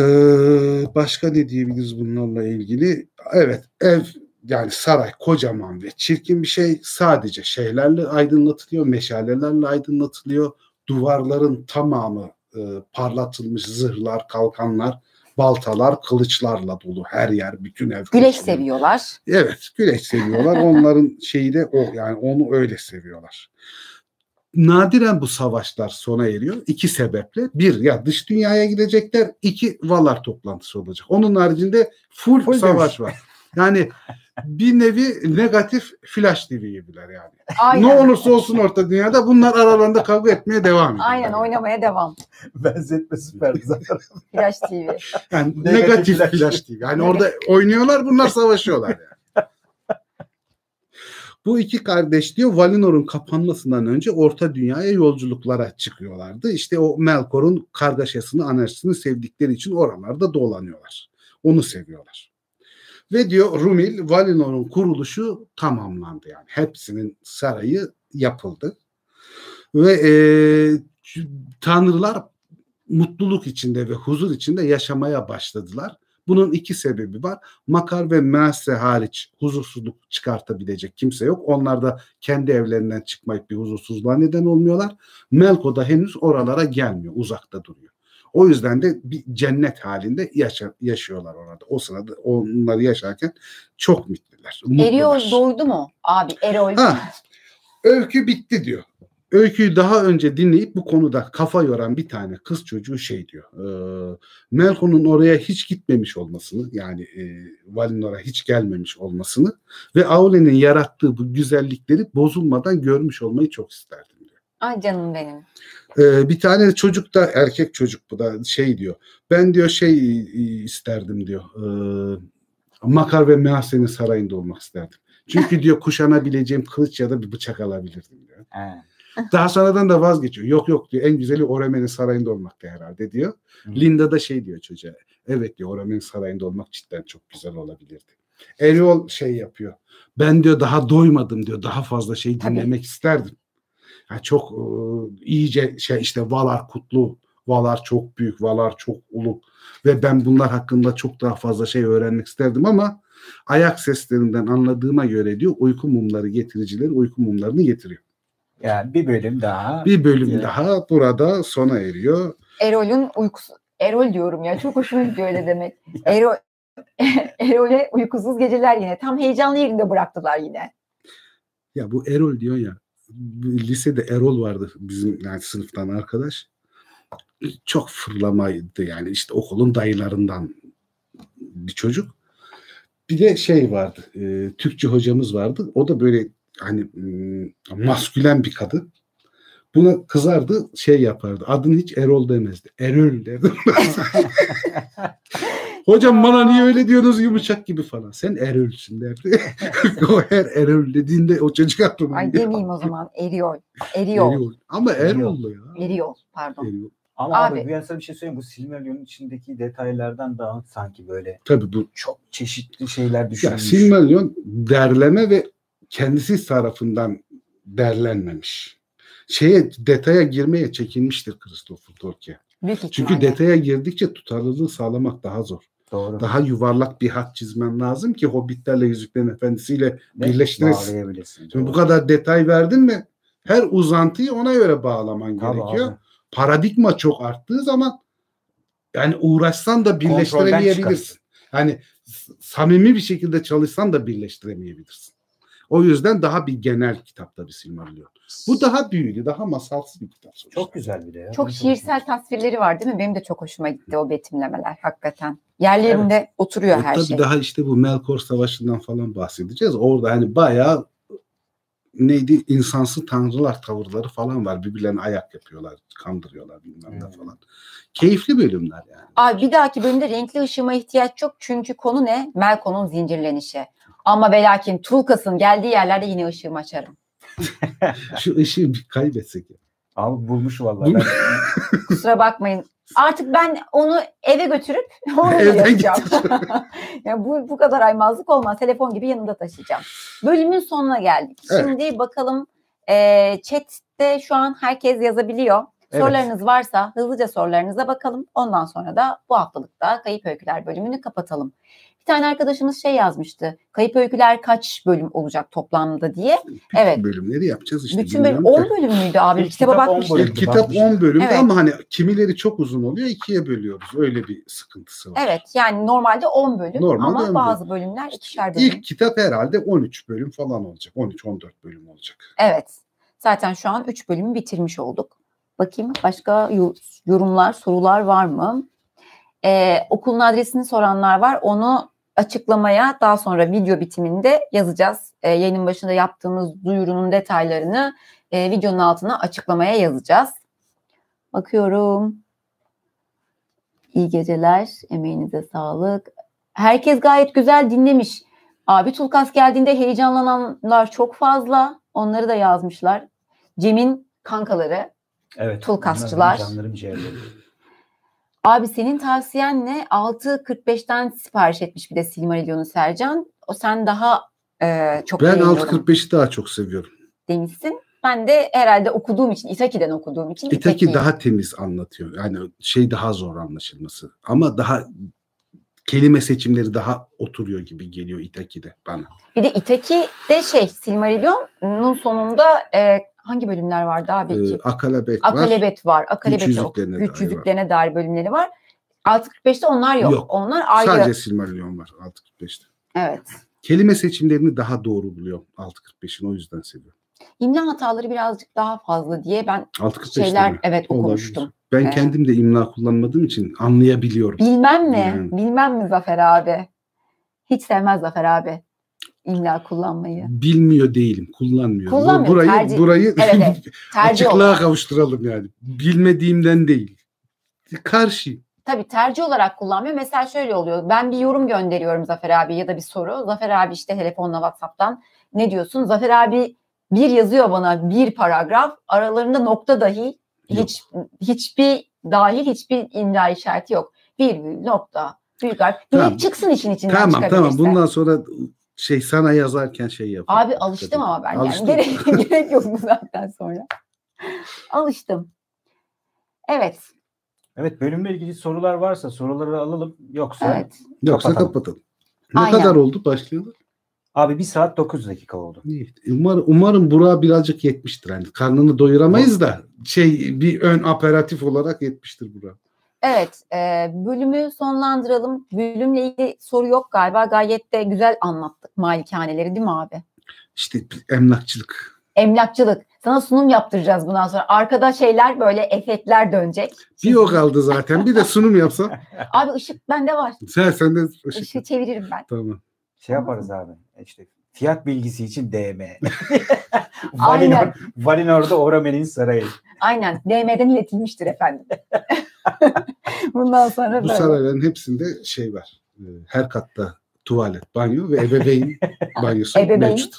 başka ne diyebiliriz bunlarla ilgili? Evet ev yani saray kocaman ve çirkin bir şey sadece şeylerle aydınlatılıyor, meşalelerle aydınlatılıyor. Duvarların tamamı e, parlatılmış zırhlar, kalkanlar, baltalar, kılıçlarla dolu her yer, bütün ev. Güleş kılıçlı. seviyorlar. Evet, güleş seviyorlar. Onların şeyi de o yani onu öyle seviyorlar. Nadiren bu savaşlar sona eriyor. iki sebeple. Bir, ya dış dünyaya gidecekler. iki Valar toplantısı olacak. Onun haricinde full, Full savaş var. Yani bir nevi negatif flash TV gibiler yani. Aynen. Ne olursa olsun orta dünyada bunlar aralarında kavga etmeye devam ediyor. Aynen oynamaya devam. Benzetme süper zaten. Flash TV. Yani Negatif negatif flash. flash TV. Yani orada oynuyorlar bunlar savaşıyorlar yani. Bu iki kardeş diyor Valinor'un kapanmasından önce Orta Dünya'ya yolculuklara çıkıyorlardı. İşte o Melkor'un kargaşasını, anarşisini sevdikleri için oralarda dolanıyorlar. Onu seviyorlar. Ve diyor Rumil, Valinor'un kuruluşu tamamlandı yani. Hepsinin sarayı yapıldı. Ve e, tanrılar mutluluk içinde ve huzur içinde yaşamaya başladılar. Bunun iki sebebi var. Makar ve Mease hariç huzursuzluk çıkartabilecek kimse yok. Onlar da kendi evlerinden çıkmayıp bir huzursuzluğa neden olmuyorlar. Melko da henüz oralara gelmiyor. Uzakta duruyor. O yüzden de bir cennet halinde yaşa, yaşıyorlar orada. O sırada onları yaşarken çok mutlular. Mutlular. doydu mu? Abi Erol. Ha, öykü bitti diyor. Öyküyü daha önce dinleyip bu konuda kafa yoran bir tane kız çocuğu şey diyor. E, Melko'nun oraya hiç gitmemiş olmasını yani e, Valinor'a hiç gelmemiş olmasını ve Aule'nin yarattığı bu güzellikleri bozulmadan görmüş olmayı çok isterdim diyor. Ay canım benim. Ee, bir tane çocuk da erkek çocuk bu da şey diyor. Ben diyor şey e, isterdim diyor. E, Makar ve Mehasen'in sarayında olmak isterdim. Çünkü diyor kuşanabileceğim kılıç ya da bir bıçak alabilirdim diyor. He. Daha sonradan da vazgeçiyor. Yok yok diyor en güzeli Oremen'in sarayında olmakta herhalde diyor. Hı. Linda da şey diyor çocuğa. Evet diyor Oremen'in sarayında olmak cidden çok güzel olabilirdi. Erol şey yapıyor. Ben diyor daha doymadım diyor. Daha fazla şey Tabii. dinlemek isterdim. Ya çok e, iyice şey işte Valar kutlu, Valar çok büyük, Valar çok ulu ve ben bunlar hakkında çok daha fazla şey öğrenmek isterdim ama ayak seslerinden anladığıma göre diyor uyku mumları getiricileri uyku mumlarını getiriyor. Yani bir bölüm daha. Bir bölüm Evet. daha burada sona eriyor. Erol'ün uykusu. Erol diyorum ya çok hoşuma gidiyor öyle demek. Erol Erol'e uykusuz geceler yine. Tam heyecanlı yerinde bıraktılar yine. Ya bu Erol diyor ya lisede Erol vardı bizim yani sınıftan arkadaş. Çok fırlamaydı yani işte okulun dayılarından bir çocuk. Bir de şey vardı. e, Türkçe hocamız vardı. O da böyle hani maskülen bir kadın. Buna kızardı şey yapardı. Adını hiç Erol demezdi. Erol derdi. Hocam bana niye öyle diyorsunuz yumuşak gibi falan. Sen Erol'sün derdi. o her Erol dediğinde o çocuk aklıma Ay demeyeyim o zaman. Eriol. Eriol. Erol. Ama Erol'lu ya. Eriol pardon. Erol. Ama Abi. abi, ben sana bir şey söyleyeyim. Bu Silmarillion'un içindeki detaylardan daha sanki böyle Tabii bu çok çeşitli şeyler ya düşünülmüş. Silmarillion derleme ve kendisi tarafından derlenmemiş. Şeye detaya girmeye çekinmiştir Christopher Tolkien. Büyük Çünkü detaya girdikçe tutarlılığı sağlamak daha zor. Doğru. Daha yuvarlak bir hat çizmen lazım ki Hobbitlerle Yüzüklerin Efendisi'yle birleştiresin. Şimdi bu kadar detay verdin mi her uzantıyı ona göre bağlaman Tabii gerekiyor. abi. Paradigma çok arttığı zaman yani uğraşsan da birleştiremeyebilirsin. Yani samimi bir şekilde çalışsan da birleştiremeyebilirsin. O yüzden daha bir genel kitap tabii Silmarillion. Bu daha büyülü, daha masalsı bir kitap. sonuçta. çok güzel bir de ya. Çok şiirsel tasvirleri var değil mi? Benim de çok hoşuma gitti o betimlemeler hakikaten. Yerlerinde oturuyor E, her tabii şey. daha işte bu Melkor Savaşı'ndan falan bahsedeceğiz. Orada hani bayağı neydi insansı tanrılar tavırları falan var. Birbirlerine ayak yapıyorlar, kandırıyorlar bilmem ne falan. Keyifli bölümler yani. Abi bir dahaki bölümde renkli ışığıma ihtiyaç yok. Çünkü konu ne? Melkon'un zincirlenişi. Ama ve lakin Tulkas'ın geldiği yerlerde yine ışığımı açarım. Şu ışığı bir kaybetsek. ya. Abi bulmuş vallahi. Bul- Ben, Kusura bakmayın. Artık ben onu eve götürüp Evden yapacağım. yani bu, bu kadar aymazlık olmaz. Telefon gibi yanımda taşıyacağım. Bölümün sonuna geldik. Evet. Şimdi bakalım e, chatte şu an herkes yazabiliyor. Evet. Sorularınız varsa hızlıca sorularınıza bakalım. Ondan sonra da bu haftalıkta Kayıp Öyküler bölümünü kapatalım. Bir tane arkadaşımız şey yazmıştı. Kayıp Öyküler kaç bölüm olacak toplamda diye. Bütün Evet. bölümleri yapacağız işte. Bütün bölüm bilmiyorum 10 ki. bölüm müydü abi? İlk Kitaba. İlk kitap bakmıştım. 10 bölümdü Evet. ama hani kimileri çok uzun oluyor ikiye bölüyoruz. Öyle bir sıkıntısı var. Evet yani normalde 10 bölüm Normalde ama 10 bölüm. bazı bölümler ikişer bölüm. İlk kitap herhalde 13 bölüm falan olacak. 13-14 bölüm olacak. Evet. Zaten şu an 3 bölümü bitirmiş olduk. Bakayım başka yo- yorumlar, sorular var mı? Ee, okulun adresini soranlar var. Onu açıklamaya daha sonra video bitiminde yazacağız. Ee, yayının başında yaptığımız duyurunun detaylarını e, videonun altına açıklamaya yazacağız. Bakıyorum. İyi geceler. Emeğinize sağlık. Herkes gayet güzel dinlemiş. Abi Tulkas geldiğinde heyecanlananlar çok fazla. Onları da yazmışlar. Cem'in kankaları. evet. Tulkasçılar. Canlarım ciğerlerim. Abi senin tavsiyen ne? 6.45'ten sipariş etmiş bir de Silmarillion'u Sercan. O sen daha e, çok Ben beğeniyorum 6.45'i daha çok seviyorum. demişsin. Ben de herhalde okuduğum için, Itaki'den okuduğum için İtaki Itaki'yi- daha temiz anlatıyor. Yani şey daha zor anlaşılması. Ama daha kelime seçimleri daha oturuyor gibi geliyor İtaki'de bana. Bir de Itaki de şey Silmarillion'un sonunda e, hangi bölümler vardı abi? Ee, ki? akalabet var. Akalebet var. Akalebet Güç yüzüklerine Güç dair yüzüklerine dair bölümleri var. 6.45'te onlar yok. Yok. Onlar ayrı. Sadece Silmarillion var 6.45'te. Evet. Kelime seçimlerini daha doğru buluyor 6.45'in o yüzden seviyorum. İmla hataları birazcık daha fazla diye ben 6.45'te şeyler mi? evet Olabilir. okumuştum. Ben Evet. kendim de imla kullanmadığım için anlayabiliyorum. Bilmem mi? Yani. Bilmem mi Zafer abi? Hiç sevmez Zafer abi imla kullanmayı. Bilmiyor değilim, kullanmıyorum. Kullanmıyor, burayı tercih- burayı Evet, evet. Tercih açıklığa olarak. kavuşturalım yani. Bilmediğimden değil. Karşıyım. Tabii tercih olarak kullanmıyor. Mesela şöyle oluyor. Ben bir yorum gönderiyorum Zafer abi ya da bir soru. Zafer abi işte telefonla WhatsApp'tan ne diyorsun? Zafer abi bir yazıyor bana bir paragraf. Aralarında nokta dahi hiç hiçbir dahil hiçbir imla işareti yok. Virgül, nokta, büyük harf. Tamam. çıksın işin içinden Tamam tamam bundan sonra şey sana yazarken şey yap. Abi alıştım ama ben Alıştın. yani. Gerek, gerek yok bu zaten sonra. Alıştım. Evet. Evet bölümle ilgili sorular varsa soruları alalım. Yoksa Evet. Yoksa Kapatalım. kapatalım. Ne Aynen. kadar oldu başlayalı? abi bir saat 9 dakika oldu. İyi. Umarım, umarım Burak'a birazcık yetmiştir. Hani karnını doyuramayız da şey bir ön aperatif olarak yetmiştir Burak. Evet, e, bölümü sonlandıralım. Bölümle ilgili soru yok galiba. Gayet de güzel anlattık malikaneleri değil mi abi? İşte emlakçılık. Emlakçılık. Sana sunum yaptıracağız bundan sonra. Arkada şeyler böyle efektler dönecek. Bir o kaldı zaten. Bir de sunum yapsam. Abi ışık bende var. Sen sen de Işığı çeviririm ben. Tamam. Şey yaparız abi. İşte fiyat bilgisi için DM. Aynen. Valinor, Valinor'da Oramen'in sarayı. Aynen. DM'den iletilmiştir efendim. bundan sonra Bu böyle. sarayların hepsinde şey var. Ee, Her katta tuvalet, banyo ve ebeveyn banyosu Ebeveyn. mevcut.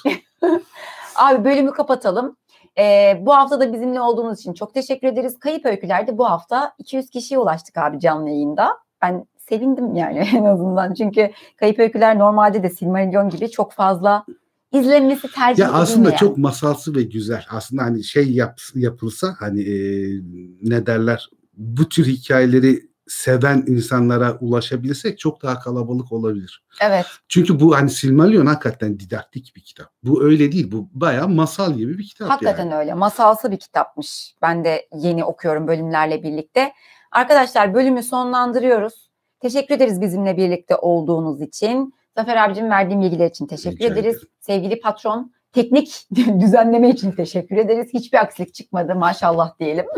Abi bölümü kapatalım. Ee, bu hafta da bizimle olduğunuz için çok teşekkür ederiz. Kayıp Öyküler'de bu hafta 200 kişiye ulaştık abi canlı yayında. Ben sevindim yani en azından. Çünkü Kayıp Öyküler normalde de Silmarillion gibi çok fazla izlenmesi tercih Ya aslında çok masalsı ve güzel. Aslında hani şey yap, yapılsa hani e, ne derler bu tür hikayeleri seven insanlara ulaşabilirsek çok daha kalabalık olabilir. Evet. Çünkü bu hani Silmarillion hakikaten didaktik bir kitap. Bu öyle değil. Bu bayağı masal gibi bir kitap Hakikaten yani. öyle. Masalsı bir kitapmış. Ben de yeni okuyorum bölümlerle birlikte. Arkadaşlar bölümü sonlandırıyoruz. Teşekkür ederiz bizimle birlikte olduğunuz için. Zafer abicim verdiğim bilgiler için teşekkür Rica ederiz. ederim. Sevgili patron teknik düzenleme için teşekkür ederiz. Hiçbir aksilik çıkmadı maşallah diyelim.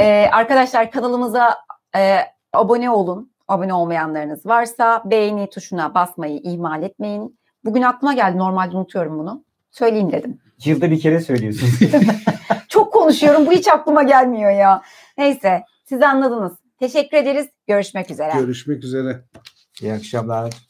Ee, arkadaşlar kanalımıza e, abone olun. Abone olmayanlarınız varsa beğeni tuşuna basmayı ihmal etmeyin. Bugün aklıma geldi normalde unutuyorum bunu. Söyleyeyim dedim. Yılda bir kere söylüyorsun. Çok konuşuyorum. Bu hiç aklıma gelmiyor ya. Neyse siz anladınız. Teşekkür ederiz. Görüşmek üzere. Görüşmek üzere. İyi akşamlar.